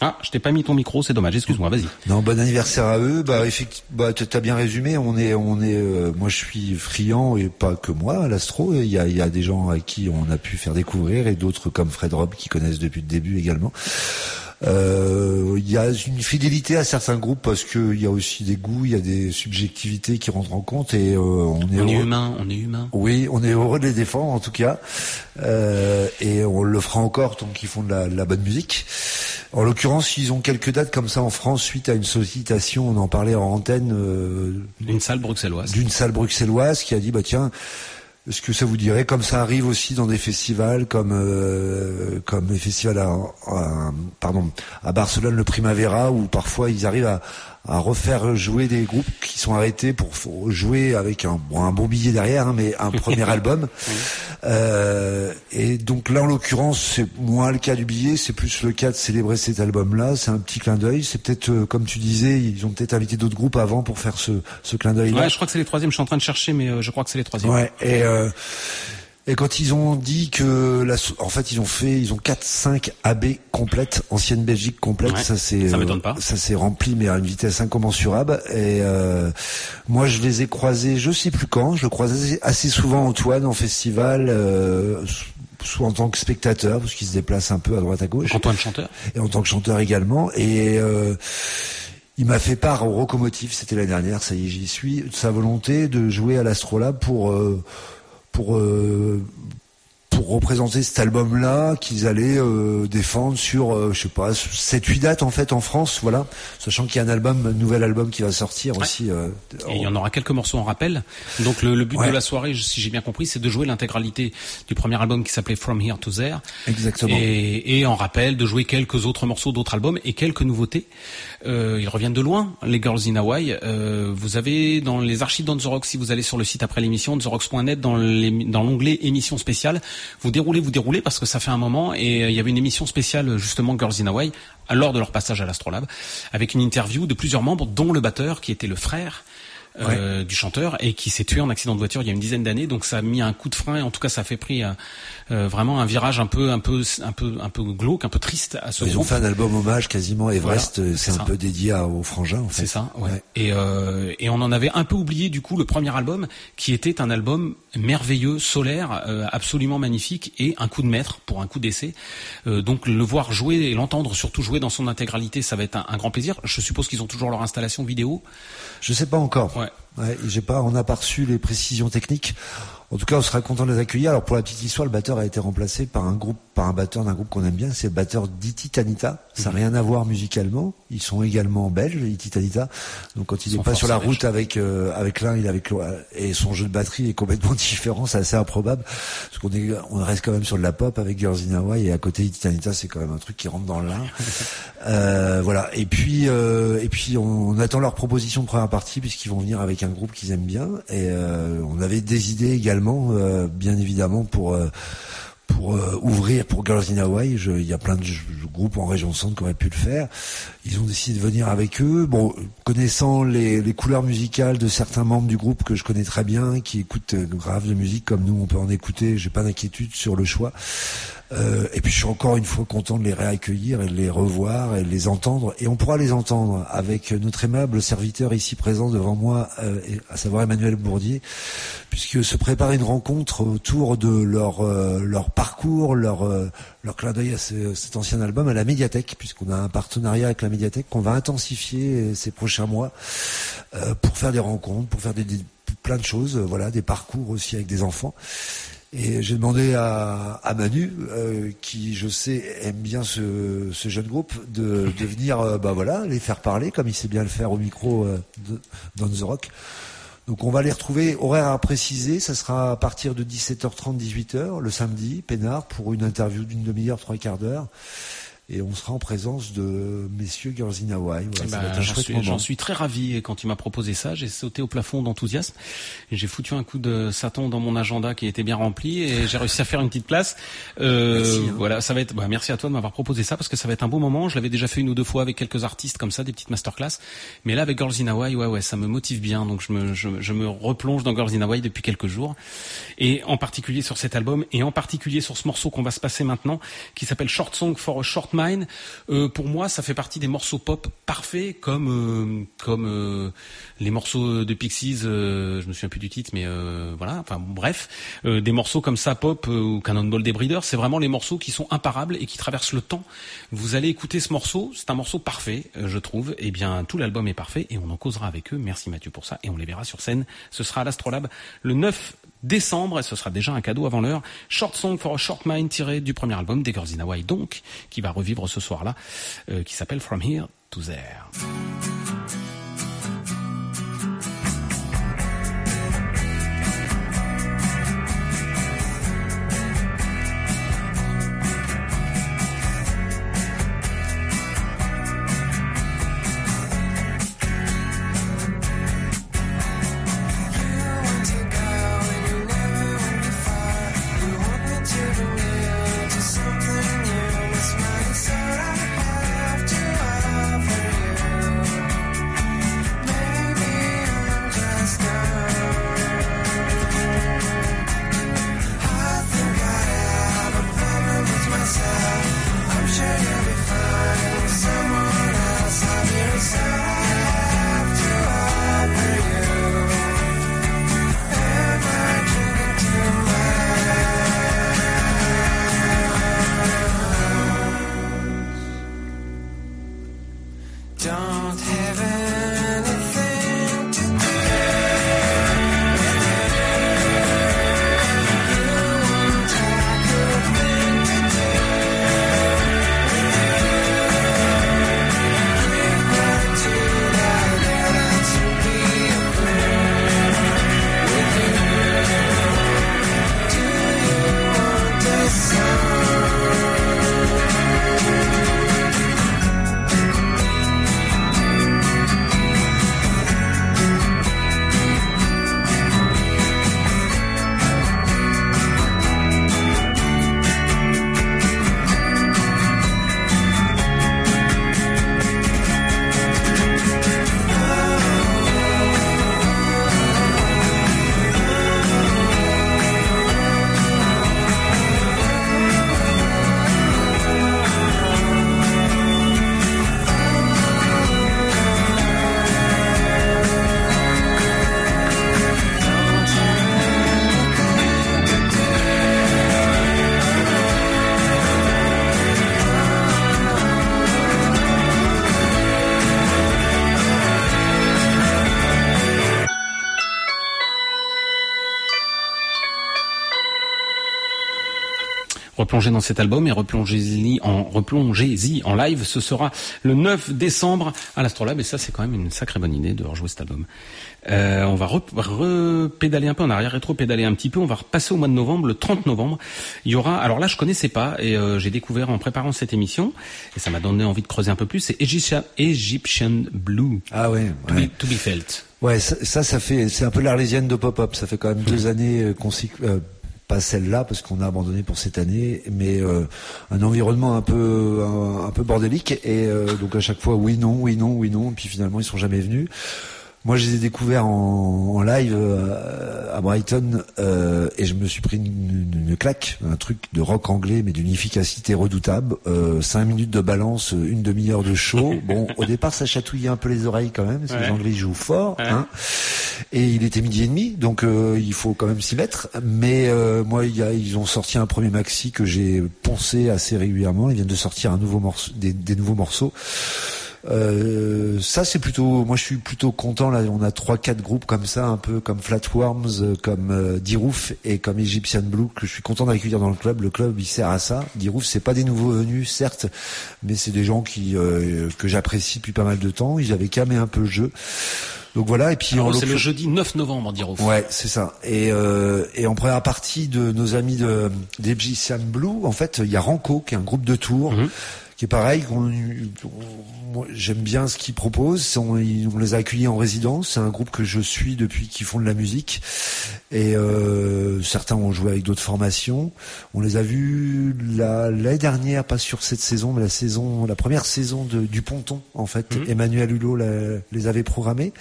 S5: Ah, je t'ai pas mis ton micro, c'est dommage. Excuse-moi, vas-y.
S6: Non, bon anniversaire à eux. Bah, effectivement, bah, t'as bien résumé. On est, on est. euh, moi, je suis friand et pas que moi, à l'astro. Il y a, il y a des gens à qui on a pu faire découvrir et d'autres comme Fred Robb qui connaissent depuis le début également. Euh, Il y a une fidélité à certains groupes parce que il y a aussi des goûts, il y a des subjectivités qui rentrent en compte et euh, on est.
S5: On est humain, on est humain.
S6: Oui, on est heureux de les défendre en tout cas, Euh, et on le fera encore tant qu'ils font de la, de la bonne musique. En l'occurrence, ils ont quelques dates comme ça en France suite à une sollicitation. On en parlait en antenne euh,
S5: Une salle bruxelloise.
S6: d'une salle bruxelloise qui a dit bah tiens. Est-ce que ça vous dirait comme ça arrive aussi dans des festivals comme euh, comme les festivals à, Barcelone le Primavera où parfois ils arrivent à, à refaire jouer des groupes qui sont arrêtés pour jouer avec un bon, un bon billet derrière hein, mais un premier album euh, et donc là en l'occurrence c'est moins le cas du billet c'est plus le cas de célébrer cet album là c'est un petit clin d'œil c'est peut-être euh, comme tu disais ils ont peut-être invité d'autres groupes avant pour faire ce, ce clin d'œil là
S5: Ouais, je crois que c'est les troisièmes. Je suis en train de chercher, mais euh, je crois que c'est les troisièmes.
S6: Ouais, et euh, et quand ils ont dit que la, en fait ils ont fait ils ont 4 5 AB complètes, ancienne Belgique complète,
S5: Ouais,
S6: ça c'est
S5: ça
S6: euh,
S5: m'étonne pas.
S6: ça s'est rempli mais à une vitesse incommensurable et euh, moi je les ai croisés, je sais plus quand, je croisais assez souvent Antoine en festival euh, soit en tant que spectateur parce qu'il se déplace un peu à droite à gauche
S5: Antoine Chanteur.
S6: et en tant que chanteur également. Et euh, il m'a fait part au Rocomotive, c'était l'année dernière, ça y est, j'y suis, de sa volonté de jouer à l'Astrolabe pour euh, pour euh, pour représenter cet album-là qu'ils allaient euh, défendre sur, euh, je sais pas, 7-8 dates en fait en France, voilà, sachant qu'il y a un album, un nouvel album qui va sortir aussi. euh,
S5: Et il y en aura quelques morceaux en rappel. Donc le, le but
S6: Ouais.
S5: de la soirée, si j'ai bien compris, c'est de jouer l'intégralité du premier album qui s'appelait From Here to There.
S6: Exactement.
S5: Et, et en rappel, de jouer quelques autres morceaux d'autres albums et quelques nouveautés. Euh, ils reviennent de loin, les Girls in Hawaii. Euh, vous avez dans les archives d'On The si vous allez sur le site après l'émission, les- dans l'onglet émission spéciale, vous déroulez, vous déroulez, parce que ça fait un moment, et euh, il y avait une émission spéciale, justement, Girls in Hawaii, lors de leur passage à l'Astrolabe, avec une interview de plusieurs membres, dont le batteur, qui était le frère euh, du chanteur et qui s'est tué en accident de voiture il y a une dizaine d'années. Donc ça a mis un coup de frein. En tout cas, ça a fait pris euh, euh, vraiment un virage un peu, un peu, un peu, un peu glauque, un peu triste à ce
S6: Ils ont fait un album hommage quasiment Everest,
S5: Voilà,
S6: c'est un peu dédié à- aux frangins en fait.
S5: C'est ça, ouais. Et, euh, et on en avait un peu oublié du coup le premier album, qui était un album merveilleux, solaire, absolument magnifique et un coup de maître pour un coup d'essai. Donc le voir jouer et l'entendre surtout jouer dans son intégralité, ça va être un, un grand plaisir. Je suppose qu'ils ont toujours leur installation vidéo?
S6: Je sais pas encore.
S5: Ouais.
S6: talent Ouais, j'ai pas, on n'a pas reçu les précisions techniques. En tout cas, on sera content de les accueillir. Alors pour la petite histoire, le batteur a été remplacé par un groupe, par un batteur d'un groupe qu'on aime bien, c'est le batteur d'Iti Tanita. Ça n'a rien à voir musicalement. Ils sont également belges, Iti Tanita. Donc quand il
S5: Ils
S6: est
S5: sont
S6: pas sur la route avec euh, avec l'un, il est avec l'autre. Et son jeu de batterie est complètement différent. C'est assez improbable parce qu'on est, on reste quand même sur de la pop avec Girls in Hawaii et à côté Iti Tanita, c'est quand même un truc qui rentre dans l'art. Euh, voilà. Et puis, euh, et puis, on, on attend leur proposition de première partie puisqu'ils vont venir avec un groupe qu'ils aiment bien. Et euh, on avait des idées également, euh, bien évidemment, pour euh, pour ouvrir pour Girls in Hawaii. Je- Il y a plein de, groupes en région centre qui auraient pu le faire. Ils ont décidé de venir avec eux. Bon, connaissant les, les couleurs musicales de certains membres du groupe que je connais très bien, qui écoutent grave de musique comme nous, on peut en écouter. J'ai pas d'inquiétude sur le choix. Euh, et puis je suis encore une fois content de les réaccueillir et de les revoir et de les entendre. Et on pourra les entendre avec notre aimable serviteur ici présent devant moi, euh, à savoir Emmanuel Bourdier, puisque se prépare une rencontre autour de leur euh, leur parcours, leur euh, leur clin d'œil à ce- cet ancien album à la médiathèque, puisqu'on a un partenariat avec la médiathèque qu'on va intensifier ces prochains mois pour faire des rencontres, pour faire des, des- plein de choses, voilà, des parcours aussi avec des enfants. Et j'ai demandé à, à Manu, euh, qui je sais aime bien ce, ce jeune groupe, de, de venir, euh, bah voilà, les faire parler, comme il sait bien le faire au micro euh, dans The Rock. Donc on va les retrouver, horaire à préciser, ça sera à partir de 17h30, 18h, le samedi, peinard, pour une interview d'une demi-heure, trois quarts d'heure. Et on sera en présence de messieurs Girls in Hawaii. Voilà, un
S5: j'en suis, très ravi et quand tu m'as proposé ça, j'ai sauté au plafond d'enthousiasme. J'ai foutu un coup de Satan dans mon agenda qui était bien rempli et j'ai réussi à faire une petite place. Euh,
S6: Merci, hein.
S5: Voilà, ça va être. bah, merci à toi de m'avoir proposé ça parce que ça va être un beau moment. Je l'avais déjà fait une ou deux fois avec quelques artistes comme ça, des petites masterclass. Mais là, avec Girls in Hawaii, ouais, ouais, ça me motive bien. Donc je me, je, je me replonge dans Girls in Hawaii depuis quelques jours et en particulier sur cet album et en particulier sur ce morceau qu'on va se passer maintenant, qui s'appelle Short Song for a Short Mind. Euh, pour moi, ça fait partie des morceaux pop parfaits, comme euh, comme euh, les morceaux de Pixies. euh, je me souviens plus du titre, mais euh, voilà. Enfin bref, euh, des morceaux comme ça, pop ou Cannonball des Breeders, c'est vraiment les morceaux qui sont imparables et qui traversent le temps. Vous allez écouter ce morceau, c'est un morceau parfait, je trouve. Et bien, tout l'album est parfait et on en causera avec eux. Merci Mathieu pour ça et on les verra sur scène. Ce sera à l'Astrolabe le 9 décembre et ce sera déjà un cadeau avant l'heure. Short Song for a Short Mind tiré du premier album des Girls in Hawaii donc, qui va revivre ce soir-là, euh, qui s'appelle From Here to There. Replongez dans cet album et replongez-y en, replongez-y en live. Ce sera le 9 décembre à l'Astrolabe et ça c'est quand même une sacrée bonne idée de rejouer cet album. Euh, on va re- repédaler un peu en arrière, rétro-pédaler un petit peu. On va repasser au mois de novembre, le 30 novembre. Il y aura, alors là je connaissais pas et euh, j'ai découvert en préparant cette émission et ça m'a donné envie de creuser un peu plus. C'est Egyptian, Egyptian Blue.
S6: Ah ouais,
S5: To,
S6: ouais.
S5: be, to be felt.
S6: Ouais, ça, ça, ça fait, c'est un peu l'arlésienne de pop-up. Ça fait quand même deux années euh, consécu- euh, pas celle-là parce qu'on a abandonné pour cette année, mais euh, un environnement un peu un, peu bordélique et euh, donc à chaque fois oui non oui non oui non, et puis finalement ils sont jamais venus. Moi, je les ai découverts en, en live euh, à Brighton euh, et je me suis pris une, une- une claque, un truc de rock anglais mais d'une efficacité redoutable. Euh, cinq minutes de balance, une demi-heure de show. Bon, au départ, ça chatouillait un peu les oreilles quand même, parce que
S5: Ouais.
S6: les Anglais jouent fort.
S5: Ouais.
S6: Hein. Et il était midi et demi, donc euh, il faut quand même s'y mettre. Mais euh, moi, il y a, ils ont sorti un premier maxi que j'ai poncé assez régulièrement. Ils viennent de sortir un nouveau morceau, des, des nouveaux morceaux. Euh, ça c'est plutôt, moi je suis plutôt content là. On a trois quatre groupes comme ça, un peu comme Flatworms, euh, comme euh, D-Roof et comme Egyptian Blue que je suis content d'accueillir dans le club. Le club il sert à ça. D-Roof c'est pas des nouveaux venus certes, mais c'est des gens qui euh, que j'apprécie depuis pas mal de temps. Ils avaient camé un peu le jeu. Donc voilà et puis
S5: Alors, c'est le jeudi 9 novembre, Diro.
S6: Ouais, c'est ça. Et, euh, et en première partie de nos amis de d'Egyptian Blue, en fait, il y a Ranco, qui est un groupe de tours,
S5: Mhm.
S6: Qui est pareil. J'aime bien ce qu'ils proposent. On, les a accueillis en résidence. C'est un groupe que je suis depuis qu'ils font de la musique. Et euh, certains ont joué avec d'autres formations. On les a vus la- l'année dernière, pas sur cette saison, mais la saison, la première saison de, du Ponton, en fait.
S5: Mhm.
S6: Emmanuel Hulot la- les avait programmés.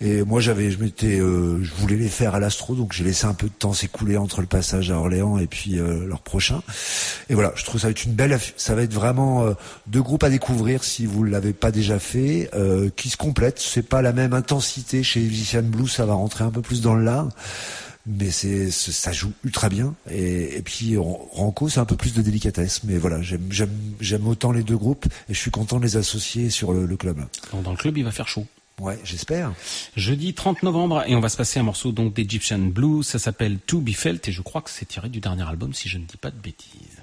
S6: Et moi, j'avais, je m'étais, euh, je voulais les faire à l'Astro, donc j'ai laissé un peu de temps s'écouler entre le passage à Orléans et puis euh, leur prochain. Et voilà, je trouve ça va être une belle, ça va être vraiment euh, deux groupes à découvrir si vous l'avez pas déjà fait, euh, qui se complètent. C'est pas la même intensité chez Egyptian Blue, ça va rentrer un peu plus dans le lard. Mais c'est, ça joue ultra bien. Et, et puis Ran- Ranco, c'est un peu plus de délicatesse. Mais voilà, j'aime, autant les deux groupes et je suis content de les associer sur le, le club.
S5: Dans le club, il va faire chaud.
S6: Ouais, j'espère.
S5: Jeudi 30 novembre, et on va se passer un morceau donc d'Egyptian Blue. Ça s'appelle To Be Felt, et je crois que c'est tiré du dernier album, si je ne dis pas de bêtises.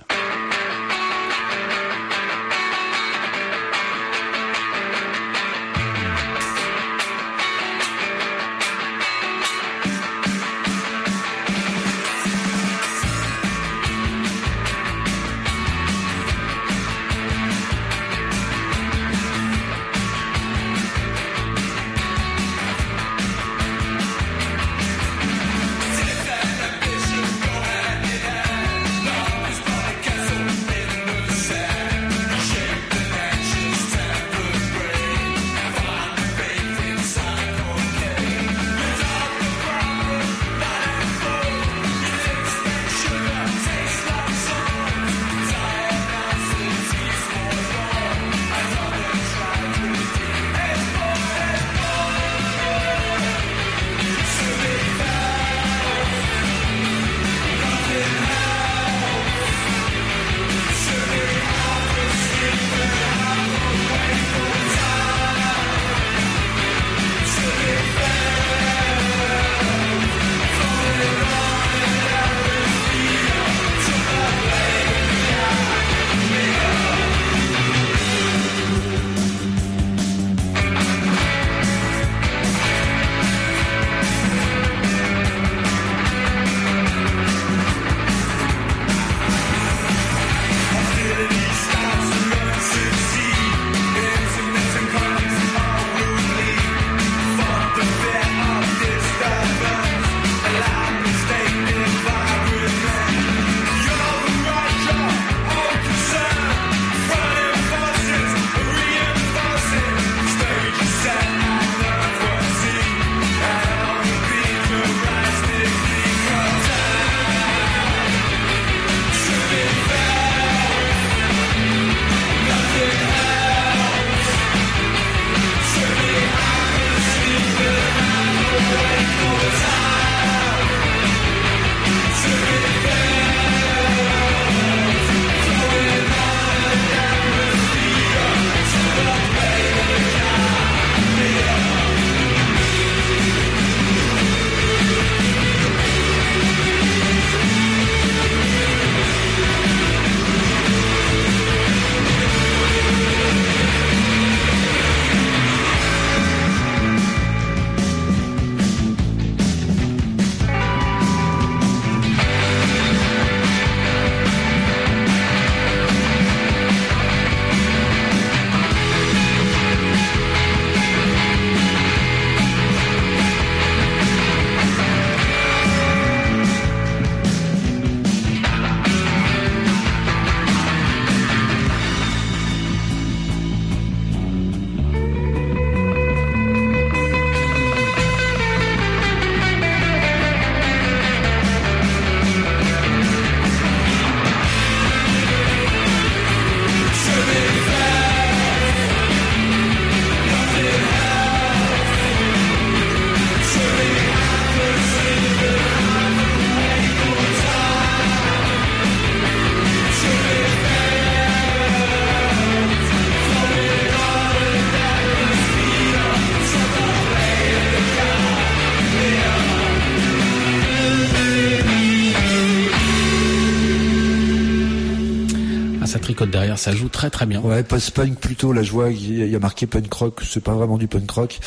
S5: Derrière, ça joue très très bien.
S6: Ouais, post-punk plutôt. Là, je vois il y a marqué punk rock. C'est pas vraiment du punk rock.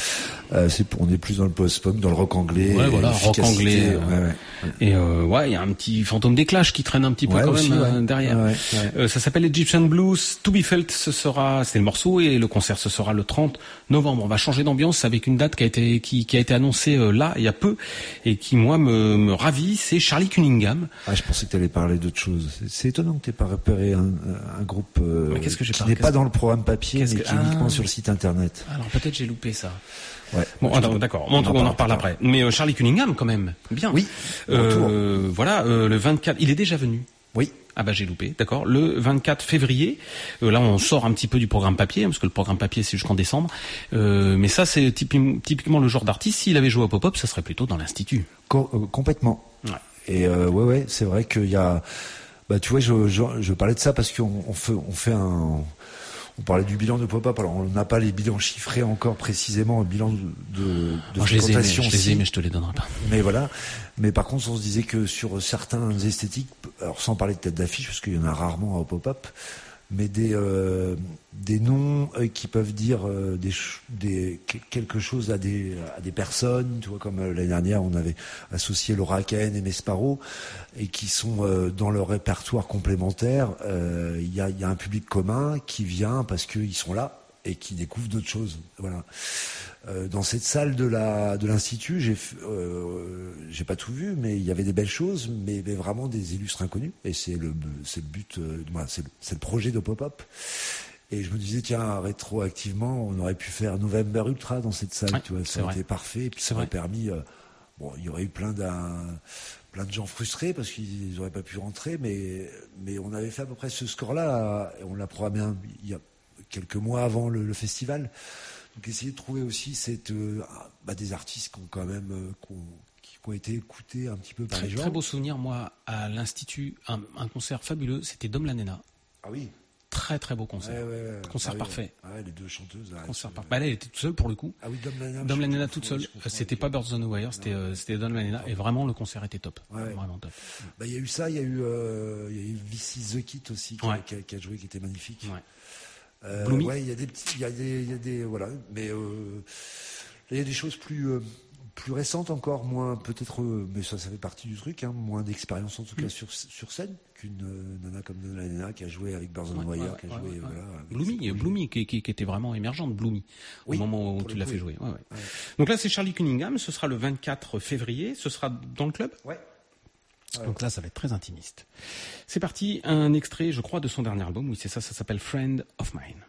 S6: Euh, c'est on est plus dans le post-punk, dans le rock anglais.
S5: Ouais, voilà, rock anglais.
S6: ouais,
S5: euh,
S6: ouais.
S5: Et euh, ouais, il y a un petit fantôme des Clash qui traîne un petit peu
S6: Ouais,
S5: quand
S6: aussi,
S5: même
S6: ouais.
S5: euh, derrière.
S6: Ouais, ouais.
S5: Euh, ça s'appelle Egyptian Blues. To Be Felt, ce sera, c'est le morceau et le concert ce sera le 30 novembre. On va changer d'ambiance avec une date qui a été qui, qui a été annoncée euh, là il y a peu et qui moi me, me ravit. C'est Charlie Cunningham.
S6: Ah, je pensais que tu allais parler d'autre chose. C'est- étonnant que tu pas repéré un, un groupe euh,
S5: qu'est-ce que
S6: qui n'est pas dans le programme papier, mais qui est uniquement
S5: Ah.
S6: sur le site internet.
S5: Alors peut-être j'ai loupé ça.
S6: Ouais.
S5: Bon, d'accord. On, en reparle après. Mais euh, Charlie Cunningham, quand même, bien.
S6: Oui,
S5: Euh, voilà, euh, le 24. Il est déjà venu.
S6: Oui.
S5: Ah bah j'ai loupé, d'accord. Le 24 février, euh, là on sort un petit peu du programme papier, hein, parce que le programme papier c'est jusqu'en décembre. Euh, mais ça c'est typi- typiquement le genre d'artiste. S'il avait joué au pop-up, ça serait plutôt dans l'institut.
S6: Co- euh, complètement.
S5: Ouais.
S6: Et euh, ouais, ouais, c'est vrai qu'il y a. Bah, tu vois, je, je, je parlais de ça parce qu'on on fait, on fait un. On parlait du bilan de pop-up. Alors, on n'a pas les bilans chiffrés encore précisément, le bilan de, de, de
S5: Moi, je les ai, mais,
S6: fréquentation
S5: je les ai,
S6: aussi.
S5: mais je te les donnerai pas.
S6: Mais voilà. Mais par contre, on se disait que sur certains esthétiques, alors sans parler de tête d'affiche, parce qu'il y en a rarement au pop-up, mais des euh, des noms euh, qui peuvent dire euh, des, des que- quelque chose à des à des personnes, tu vois, comme euh, l'année dernière, on avait associé Laura et Mesparo, et qui sont euh, dans leur répertoire complémentaire. euh, Il y a y a un public commun qui vient parce qu'ils sont là et qui découvre d'autres choses. Voilà. Euh, dans cette salle de la de l'institut, j'ai euh, j'ai pas tout vu, mais il y avait des belles choses, mais, mais vraiment des illustres inconnus. Et c'est le c'est le but, euh, c'est le, projet de pop-up. Et je me disais tiens rétroactivement, on aurait pu faire November Ultra dans cette salle,
S5: Ouais,
S6: tu vois,
S5: c'est
S6: ça aurait été parfait. Et puis ça aurait permis, euh, bon, il y aurait eu plein d'un plein de gens frustrés parce qu'ils n'auraient pas pu rentrer, mais mais on avait fait à peu près ce score-là, on l'a programmé il y a quelques mois avant le, le festival. Donc essayer de trouver aussi cette, euh, ah, bah, des artistes qui ont quand même euh, qui ont, qui ont été écoutés un petit peu par
S5: Très,
S6: les gens.
S5: très beau souvenir, moi, à l'institut, un, un concert fabuleux. C'était Dom Lanena.
S6: Ah oui.
S5: Très très beau concert.
S6: Ouais, ouais, ouais.
S5: Concert
S6: Ah
S5: parfait.
S6: Ouais, les deux chanteuses.
S5: Concert parfait. Bah, là, elle était toute seule pour le coup.
S6: Ah oui, Dom Lanena.
S5: Dom Lanena toute seule.
S6: confonds
S5: C'était pas Birds on the Wire, c'était euh, c'était Dom Lanena. Et vraiment, le concert était top. Vraiment top.
S6: Bah, il y a eu ça, il y a eu, euh, il y a eu This is the Kit aussi qui, a-
S5: Ouais.
S6: qui a, qui a joué, qui était magnifique.
S5: Ouais.
S6: Euh, ouais, il y a des petits, il y a des, y a des, voilà, mais euh, il y a des choses plus, euh, plus récentes encore, moins peut-être, euh, mais ça, ça fait partie du truc, hein, moins d'expérience en tout
S5: Mm.
S6: cas sur, sur scène qu'une euh, nana comme Donna Nana qui a joué avec Birds on
S5: Ouais, ouais,
S6: qui a
S5: ouais,
S6: joué, voilà.
S5: Bloomy. Bloomy qui, qui- qui était vraiment émergente, Bloomy, au moment où tu l'as fait jouer. Donc là, c'est Charlie Cunningham. Ce sera le 24 février. Ce sera dans le club?
S6: Ouais.
S5: Donc là, ça va être très intimiste. C'est parti, un extrait, je crois, de son dernier album. Oui, c'est ça, ça s'appelle Friend of Mine.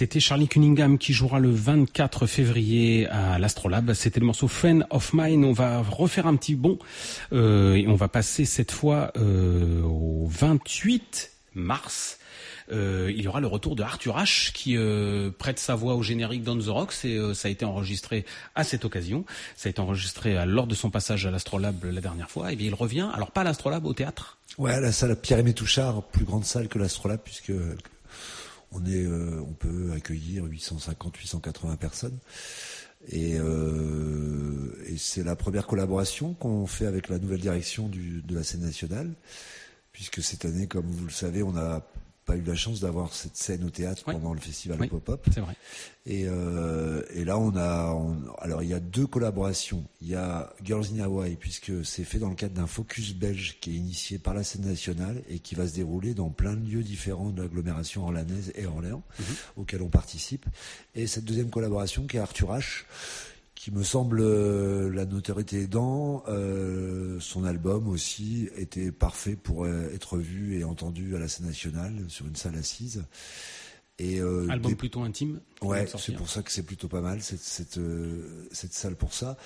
S5: C'était Charlie Cunningham qui jouera le 24 février à l'Astrolabe. C'était le morceau Friend of Mine. On va refaire un petit bond euh, et on va passer cette fois euh, au 28 mars. Euh, il y aura le retour de Arthur H qui prête sa voix au générique d'On the Rocks et ça a été enregistré à cette occasion. Ça a été enregistré lors de son passage à l'Astrolabe la dernière fois. Et bien il revient. Alors pas à l'Astrolabe, au théâtre.
S6: Ouais, la salle Pierre-Aimé Touchard, plus grande salle que l'Astrolabe, puisque on est, euh, on peut accueillir 850, 880 personnes. Et, euh, et c'est la première collaboration qu'on fait avec la nouvelle direction de la scène nationale, puisque cette année, comme vous le savez, on n'a pas eu la chance d'avoir cette scène au théâtre pendant le festival
S5: Oui,
S6: Pop-Up.
S5: C'est vrai.
S6: Et, euh, et là, on a, on- alors il y a deux collaborations. Il y a Girls in Hawaii, puisque c'est fait dans le cadre d'un focus belge qui est initié par la scène nationale et qui va se dérouler dans plein de lieux différents de l'agglomération orlanaise et Orléans, auxquels on participe. Et cette deuxième collaboration qui est Arthur H, qui me semble euh, la notoriété aidant, euh, son album aussi était parfait pour euh, être vu et entendu à la scène nationale sur une salle assise. Et, euh,
S5: Album
S6: des-
S5: plutôt intime.
S6: Ouais, c'est pour ça que c'est plutôt pas mal cette cette cette salle pour ça.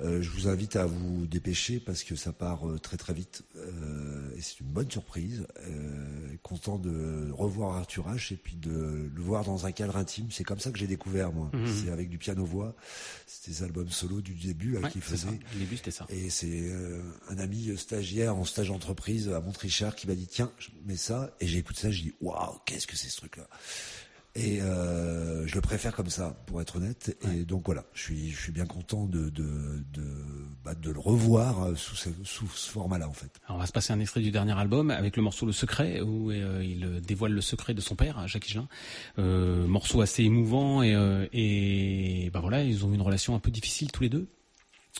S6: Euh, je vous invite à vous dépêcher parce que ça part euh, très très vite euh, et c'est une bonne surprise. Euh, content de revoir Arthur H et puis de le voir dans un cadre intime. C'est comme ça que j'ai découvert moi.
S5: Mhm.
S6: C'est avec du piano voix. C'était des albums solo du début là
S5: Ouais,
S6: qu'il faisait.
S5: Au début, c'était ça.
S6: Et c'est euh, un ami stagiaire en stage entreprise à Montrichard qui m'a dit tiens, je mets ça et j'écoute ça, je dis waouh, qu'est-ce que c'est ce truc-là? Et euh, je le préfère comme ça, pour être honnête. Et donc voilà, je suis, je suis bien content de de de, bah, de le revoir euh, sous ce, sous ce format-là en fait.
S5: Alors, on va se passer un extrait du dernier album avec le morceau Le Secret où euh, il euh, dévoile le secret de son père, Jacques Higelin. Euh, morceau assez émouvant et, euh, et bah voilà, ils ont une relation un peu difficile tous les deux.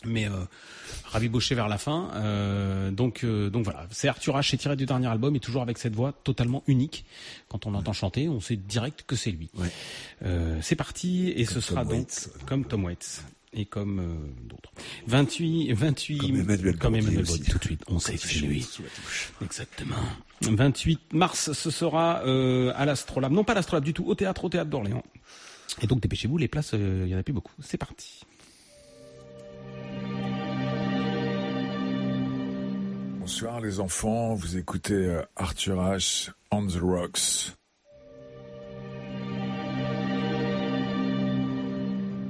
S5: Mais euh, rabiboché vers la fin, euh, donc euh, donc voilà, c'est Arthur H, tiré du dernier album et toujours avec cette voix totalement unique. Quand on l'entend chanter, on sait direct que c'est lui.
S6: Ouais.
S5: Euh, c'est parti et ce sera
S6: Tom
S5: donc
S6: Waits.
S5: comme Tom Waits et comme euh, d'autres. 28 28
S6: Comme Emmanuel
S5: comme Emmanuel tout de suite, on sait que c'est lui. Exactement. 28 mars, ce sera euh, à l'Astrolabe. Non, pas à l'Astrolabe du tout, au théâtre, au théâtre d'Orléans. Et donc dépêchez-vous, les places, euh, il y en a plus beaucoup. C'est parti.
S11: Bonsoir les enfants, vous écoutez euh, Arthur H. On the Rocks.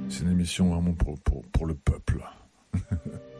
S11: C'est une émission vraiment pour, pour, pour le peuple.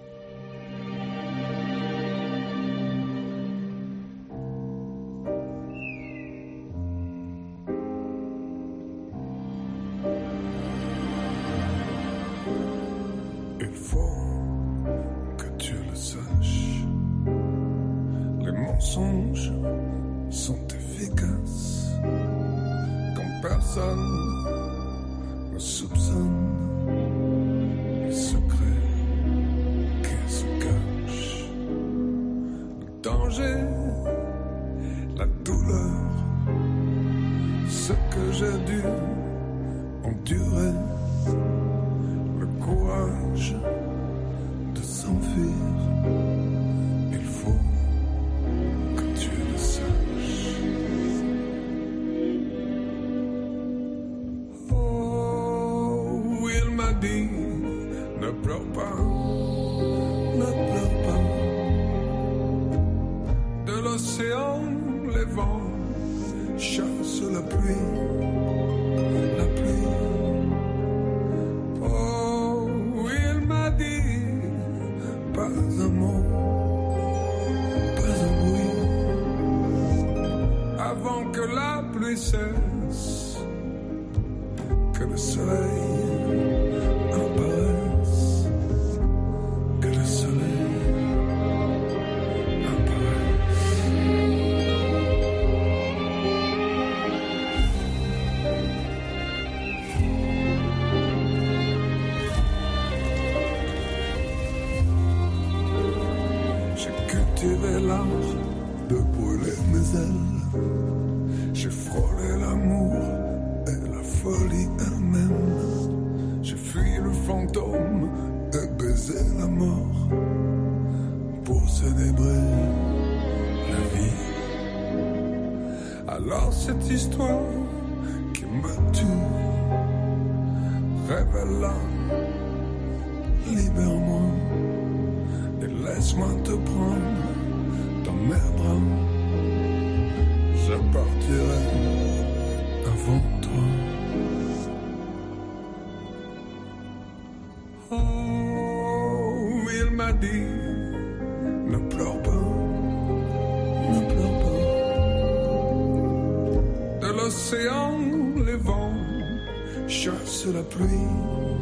S12: la révèle-la, libère-moi et laisse-moi te prendre dans mes bras. Je partirai avant toi. Chassent la pluie,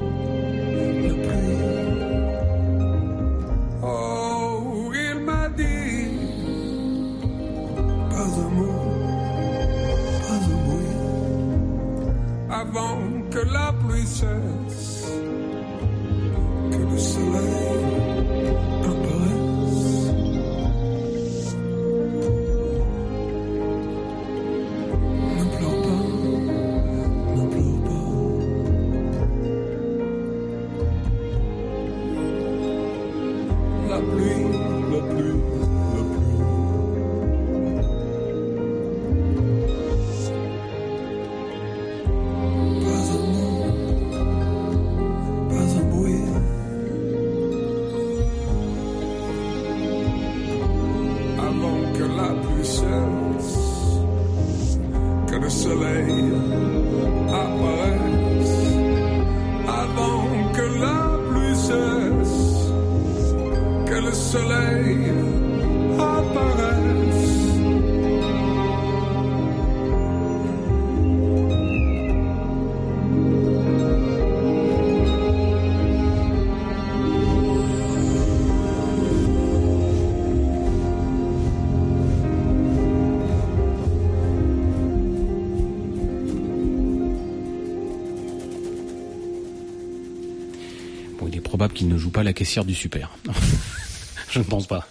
S5: qu'il ne joue pas la caissière du super. Je ne pense pas.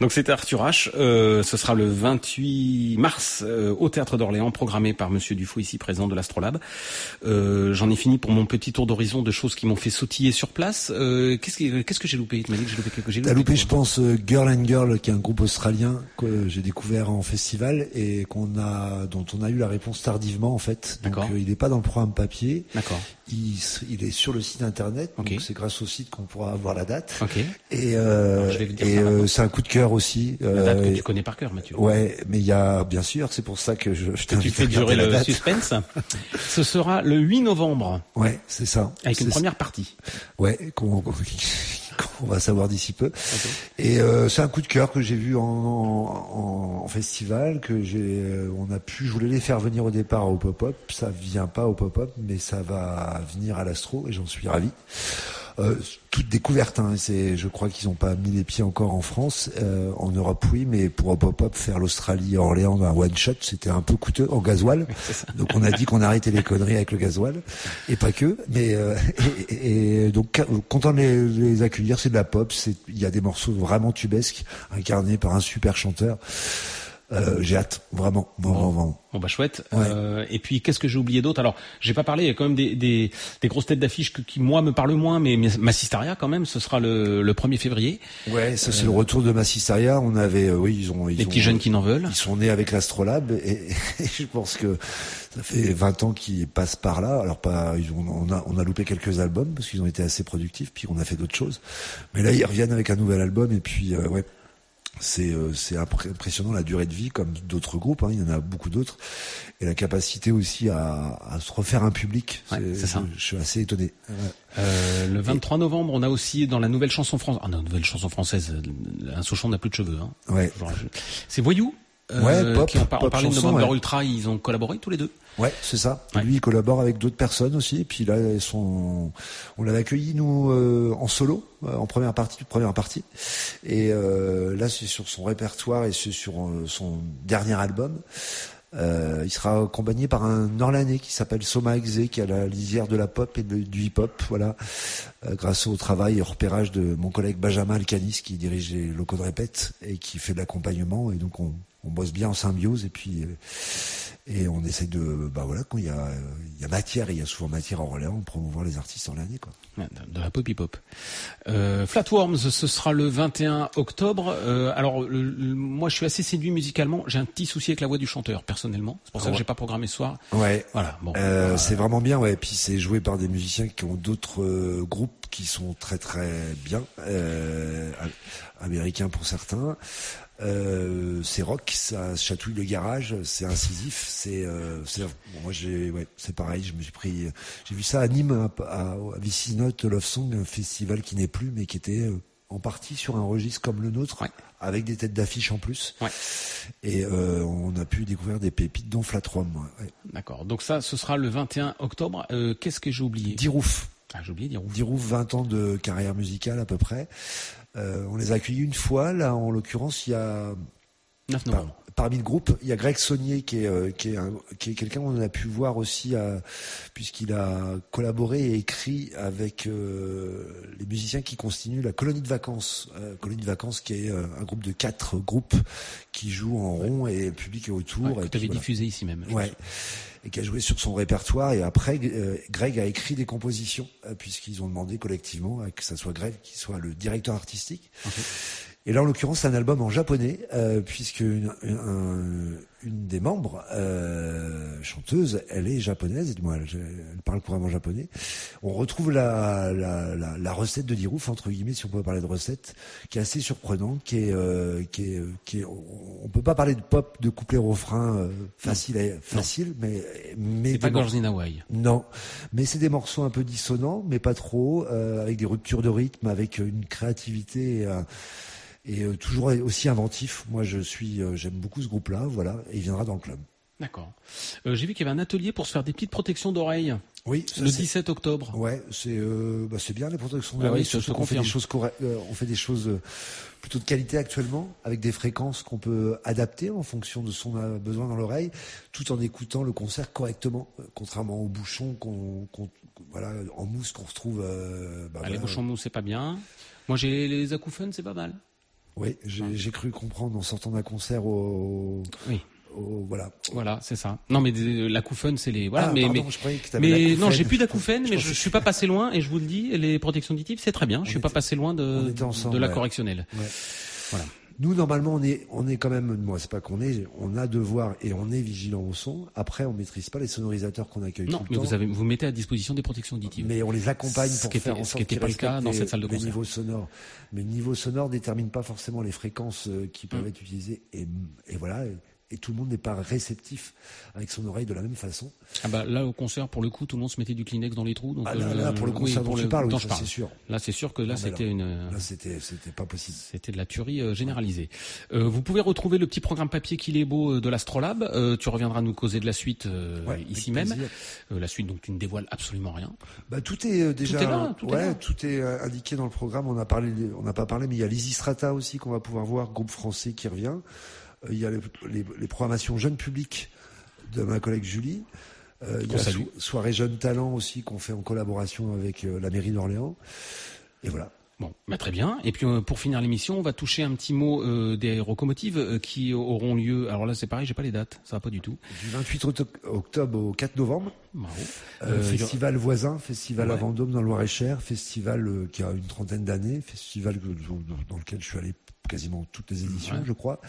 S5: Donc c'était Arthur H. Euh, ce sera le 28 mars euh, au Théâtre d'Orléans, programmé par Monsieur Dufaux, ici présent de l'Astrolabe. Euh, J'en ai fini pour mon petit tour d'horizon de choses qui m'ont fait sautiller sur place. Euh, Qu'est-ce que qu'est-ce que j'ai loupé? Tu m'as dit que j'ai loupé quelque chose.
S6: T'as loupé, je pense, euh, Girl and Girl, qui est un groupe australien que j'ai découvert en festival et qu'on a, dont on a eu la réponse tardivement en fait. Donc
S5: D'accord.
S6: euh, il n'est pas dans le programme papier.
S5: D'accord.
S6: Il, est sur le site internet. Donc c'est grâce au site qu'on pourra avoir la date.
S5: Ok.
S6: Et, euh, et euh, c'est un coup de cœur aussi.
S5: La date que tu connais par cœur, Mathieu.
S6: Ouais, mais il y a bien sûr, c'est pour ça que je, je
S5: Que tu
S6: t'invite
S5: fais durer le
S6: date.
S5: suspense. Ce sera le 8 novembre
S6: Ouais, c'est ça.
S5: avec une première partie.
S6: Ouais, qu'on qu'on va savoir d'ici peu. Et euh, c'est un coup de cœur que j'ai vu en, en, en festival, que j'ai, euh, on a pu, je voulais les faire venir au départ au pop-up, ça vient pas au pop-up, mais ça va venir à l'astro et j'en suis ravi. Euh, toute découverte. Hein. C'est, je crois qu'ils n'ont pas mis les pieds encore en France. Euh, en Europe, oui, mais pour Pop Pop faire l'Australie Orléans dans un one shot, c'était un peu coûteux en gasoil. Donc on a dit qu'on arrêtait les conneries avec le gasoil et pas que. Mais euh, et, donc content de les, les accueillir. C'est de la pop. C'est il y a des morceaux vraiment tubesques incarnés par un super chanteur. Euh, j'ai hâte, vraiment, vraiment, vraiment.
S5: Bon bah chouette. Euh, et puis qu'est-ce que j'ai oublié d'autre? Alors j'ai pas parlé. Il y a quand même des, des, des grosses têtes d'affiche qui moi me parlent moins, mais, Massistaria quand même. Ce sera le, le 1er février.
S6: Ouais, ça c'est le retour de Massistaria. On avait, euh, oui, ils ont, ils
S5: Les
S6: ont-
S5: petits jeunes qui n'en veulent.
S6: Ils sont nés avec l'Astrolabe et, et je pense que ça fait 20 ans qu'ils passent par là. Alors pas, ils ont- on a, on a loupé quelques albums parce qu'ils ont été assez productifs, puis on a fait d'autres choses. Mais là, ils reviennent avec un nouvel album et puis euh, ouais. C'est euh, c'est impressionnant la durée de vie comme d'autres groupes, hein, il y en a beaucoup d'autres et la capacité aussi à, à se refaire un public.
S5: Ouais, c'est ça.
S6: Je, je suis assez étonné.
S5: Euh, le 23 novembre, on a aussi dans la nouvelle chanson française, ah, non, nouvelle chanson française, euh, un Souchon n'a plus de cheveux. Hein.
S6: Ouais.
S5: C'est Voyou. Euh,
S6: Ouais, pop,
S5: qui ont, on parlait de November
S6: ouais.
S5: Ultra, ils ont collaboré tous les deux.
S6: Ouais, c'est ça. Lui, il collabore avec d'autres personnes aussi. Et puis là, ils sont, on l'avait accueilli nous euh, en solo, euh, en première partie, première partie. Et euh, là, c'est sur son répertoire et c'est sur euh, son dernier album. Euh, il sera accompagné par un Orlanais qui s'appelle Soma Exe, qui a la lisière de la pop et de- du hip-hop, voilà, grâce au travail et au repérage de mon collègue Benjamin Alcanis, qui dirige les locaux de répète et qui fait de l'accompagnement. Et donc, on, on bosse bien en symbiose et puis euh, et on essaie de, bah voilà, quand il y a, il y a matière, et il y a souvent matière en relais, on promouvoir les artistes en l'année, quoi.
S5: De la pop hip-hop. Euh, Flatworms, ce sera le 21 octobre. Euh, alors, le- le- moi, je suis assez séduit musicalement. J'ai un petit souci avec la voix du chanteur, personnellement. C'est pour ça que j'ai pas programmé ce soir.
S6: Ouais.
S5: Voilà. Bon.
S6: Euh, c'est vraiment bien, ouais. Puis c'est joué par des musiciens qui ont d'autres euh, groupes qui sont très très bien, euh, am- américains pour certains. Euh, c'est rock, ça chatouille le garage, c'est incisif, c'est, euh, bon, moi j'ai, ouais, c'est pareil. Je me suis pris, j'ai vu ça à Nîmes, à, à, à Vicinote Love Song, un festival qui n'est plus, mais qui était euh, en partie sur un registre comme le nôtre, avec des têtes d'affiche en plus. Et euh, on a pu découvrir des pépites dont Flatrom. Ouais.
S5: D'accord. Donc ça, ce sera le 21 octobre. Euh, Qu'est-ce que j'ai oublié?
S6: Dirouf.
S5: Ah, j'ai oublié Dirouf.
S6: Dirouf, 20 ans de carrière musicale à peu près. Euh, on les a accueillis une fois. Là, en l'occurrence, il y a
S5: 9 novembre.
S6: Par- parmi le groupe, il y a Greg Saunier qui est euh, qui est, un- qui est quelqu'un qu'on a pu voir aussi euh, puisqu'il a collaboré et écrit avec euh, les musiciens qui constituent la colonie de vacances. Colonie de vacances qui est un groupe de quatre groupes qui jouent en rond et le public est autour.
S5: Ouais,
S6: et
S5: que
S6: puis
S5: tu avais
S6: voilà.
S5: diffusé ici même. je
S6: Ouais.
S5: pense.
S6: Et qui a joué sur son répertoire. Et après, euh, Greg a écrit des compositions, euh, puisqu'ils ont demandé collectivement euh, que ça soit Greg qui soit le directeur artistique. Et là, en l'occurrence, c'est un album en japonais, euh, puisque une, une, un- une des membres, euh, chanteuse, elle est japonaise, et du moins, elle, elle parle couramment japonais. On retrouve la, la, la, la recette de Dirouf, entre guillemets, si on peut parler de recette, qui est assez surprenante, qui est, euh, qui est, qui est, on, on peut pas parler de pop, de couplet-refrain euh, facile, à- facile, mais mais
S5: C'est pas in Hawaii.
S6: non, mais c'est des morceaux un peu dissonants, mais pas trop, euh, avec des ruptures de rythme, avec euh, une créativité et, un- et, euh, toujours aussi inventif. Moi, je suis, euh, j'aime beaucoup ce groupe-là, voilà, et il viendra dans le club.
S5: D'accord. Euh, j'ai vu qu'il y avait un atelier pour se faire des petites protections d'oreilles.
S6: Oui, ça,
S5: le
S6: c'est-
S5: 17 octobre.
S6: Ouais, c'est euh, bah, c'est bien les protections
S5: Ah
S6: d'oreilles,
S5: oui,
S6: surtout qu'on fait des choses euh, on fait des choses plutôt de qualité actuellement, avec des fréquences qu'on peut adapter en fonction de son besoin dans l'oreille, tout en écoutant le concert correctement, contrairement aux bouchons qu'on, voilà, en mousse qu'on retrouve. bah,
S5: Ah, Les
S6: voilà.
S5: bouchons mou, c'est pas bien. Moi, j'ai les acouphènes, c'est pas mal.
S6: Oui, j'ai cru comprendre en sortant d'un concert au,
S5: Oui.
S6: au- voilà.
S5: Voilà, c'est ça. Non, mais des- l'acouphène, c'est les. Voilà,
S6: Ah,
S5: mais
S6: pardon,
S5: mais,
S6: je que
S5: mais non, j'ai plus
S6: Je
S5: d'acouphènes, mais
S6: pensais-
S5: je suis pas passé loin et je vous le dis, les protections auditives, c'est très bien. Je suis pas passé loin de
S6: ensemble,
S5: de la
S6: ouais.
S5: correctionnelle.
S6: Ouais.
S5: Voilà.
S6: Nous, normalement, on est, on est quand même, moi, c'est pas qu'on est, on a devoir et on est vigilant au son. Après, on maîtrise pas les sonorisateurs qu'on accueille
S5: Non,
S6: tout
S5: mais
S6: temps.
S5: vous avez vous mettez à disposition des protections auditives.
S6: Mais on les accompagne
S5: Ce
S6: pour faire
S5: était-
S6: en sorte qu'ils
S5: pas le cas dans cette salle de concert.
S6: niveaux sonores. Mais le niveau sonore détermine pas forcément les fréquences euh, qui peuvent être utilisées. Et, et voilà. Et, tout le monde n'est pas réceptif avec son oreille de la même façon.
S5: Ah bah là au concert pour le coup tout le monde se mettait du Kleenex dans les trous. Donc,
S6: Ah, là, là, pour le concert dont tu parles, oui,
S5: dont
S6: ça,
S5: je parle.
S6: c'est sûr.
S5: Là c'est sûr que là
S6: Non, mais
S5: c'était une.
S6: Là, c'était, c'était pas possible.
S5: C'était de la tuerie euh, généralisée. Euh, vous pouvez retrouver le petit programme papier qu'il est beau euh, de l'Astrolabe. Euh, tu reviendras nous causer de la suite euh,
S6: Ouais,
S5: ici même. Euh, la suite, donc tu ne dévoiles absolument rien.
S6: Bah, tout est euh, déjà,
S5: est là, tout est là.
S6: tout est euh, indiqué dans le programme. On a parlé, on n'a pas parlé, mais il y a Lizzy Strata aussi qu'on va pouvoir voir, groupe français qui revient. Il y a les, les- les programmations jeunes publics de ma collègue Julie. Euh, il y a so- soirée jeunes talents aussi qu'on fait en collaboration avec euh, la mairie d'Orléans. Et voilà.
S5: Bon, bah, très bien. Et puis euh, pour finir l'émission, on va toucher un petit mot euh, des locomotives euh, qui auront lieu. Alors là, c'est pareil, j'ai pas les dates, ça va pas du tout.
S6: Du 28 octo- octobre au 4 novembre. Festival voisin, festival à
S5: Ouais.
S6: Vendôme dans le Loir-et-Cher, festival qui a une trentaine d'années, festival dans, dans lequel je suis allé quasiment toutes les éditions,
S5: Ouais.
S6: je crois.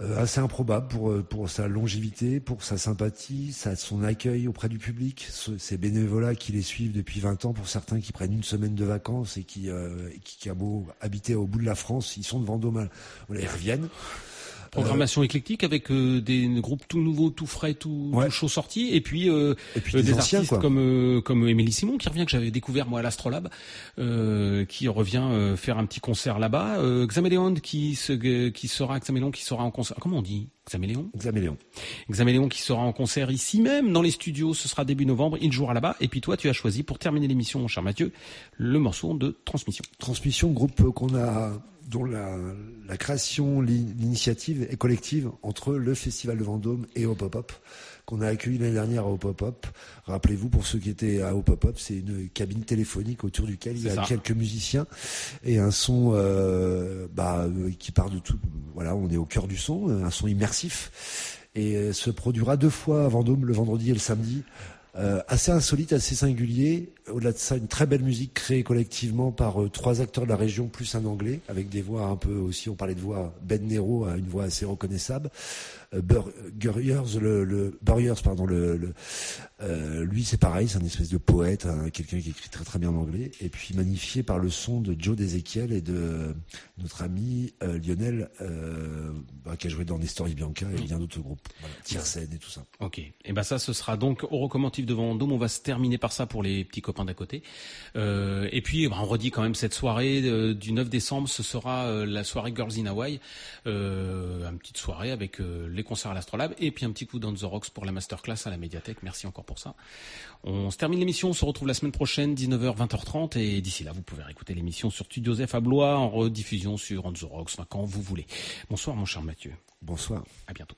S6: Euh, assez improbable pour euh, pour sa longévité, pour sa sympathie, sa, son accueil auprès du public, ce- ces bénévolats qui les suivent depuis 20 ans, pour certains qui prennent une semaine de vacances et qui euh, qui, qui beau habiter au bout de la France, ils sont de Vendôme, ils reviennent.
S5: Programmation éclectique avec euh, des groupes tout nouveaux, tout frais, tout,
S6: Ouais.
S5: tout chaud sortis, et puis, euh,
S6: Et puis
S5: euh,
S6: des
S5: des,
S6: anciens,
S5: artistes
S6: quoi.
S5: comme euh, comme Émilie Simon qui revient que j'avais découvert moi à l'Astrolabe, euh, qui revient euh, faire un petit concert là-bas. Euh, Xaméléon qui se, qui sera Xaméléon qui sera en concert. Comment on dit Xaméléon
S6: Xaméléon.
S5: Xaméléon qui sera en concert ici même dans les studios. Ce sera début novembre. Il jouera là-bas. Et puis toi, tu as choisi pour terminer l'émission, mon cher Mathieu, le morceau de transmission.
S6: Transmission, groupe qu'on a, dont la, la création, l'in- l'initiative est collective entre le Festival de Vendôme et Hop Hop Hop, qu'on a accueilli l'année dernière à Hop Hop Hop. Rappelez-vous, pour ceux qui étaient à Hop Hop Hop, c'est une cabine téléphonique autour duquel il y a
S5: ça.
S6: quelques musiciens et un son euh, bah, euh, qui part de tout. Voilà, on est au cœur du son, un son immersif. Et euh, se produira deux fois à Vendôme, le vendredi et le samedi. Euh, assez insolite, assez singulier. Au-delà de ça, une très belle musique créée collectivement par euh, trois acteurs de la région plus un anglais, avec des voix un peu aussi. On parlait de voix. Ben Nero a une voix assez reconnaissable. Bur- Gurriers, le, le Burriers, pardon, le, le- euh, lui c'est pareil, c'est un espèce de poète, hein, quelqu'un qui écrit très très bien en anglais, et puis magnifié par le son de Joe d'Ezekiel et de euh, notre ami euh, Lionel, euh, bah, qui a joué dans Nestor et Bianca et bien d'autres groupes, voilà, Tiersen et tout ça.
S5: Ok. Et ben ça, ce sera donc au recommandatif de Vendôme. On va se terminer par ça pour les petits copains d'à côté. Et puis, ben, on redit quand même cette soirée du 9 décembre. Ce sera la soirée Girls in Hawaii, une petite soirée avec euh, les concerts à l'Astrolabe et puis un petit coup dans The Rocks pour la masterclass à la médiathèque. Merci encore pour ça. On se termine l'émission. On se retrouve la semaine prochaine, 19h, 20h30. Et d'ici là, vous pouvez réécouter l'émission sur Studio Zef à Blois en rediffusion sur On The Rocks, enfin, quand vous voulez. Bonsoir, mon cher Mathieu.
S6: Bonsoir.
S5: À bientôt.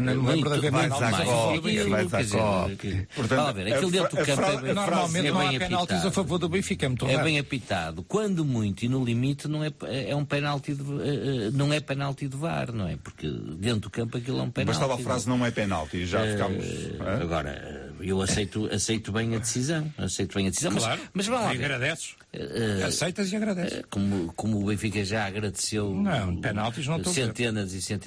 S13: Não lembro de haver
S14: muito
S13: mais à vais Portanto,
S14: Vamos ver, aquilo
S13: a
S14: dentro do campo é,
S13: Normalmente
S14: é
S13: não há
S14: bem
S13: penaltis a favor do Benfica, é
S14: É bem apitado. Quando muito e no limite não é, é um penalti de, eh, eh, não é penalti de VAR, não é? Porque dentro do campo aquilo é um penalti.
S15: Bastava a frase não é penalti, já
S14: Eh,
S15: ficámos.
S14: Agora, eu aceito, aceito bem a decisão. Aceito bem a decisão. mas-
S13: Claro.
S14: Mas, vamos lá.
S13: E agradeces. Aceitas e agradeces.
S14: Como, como o Benfica já agradeceu
S13: Não, penaltis não
S14: centenas e centenas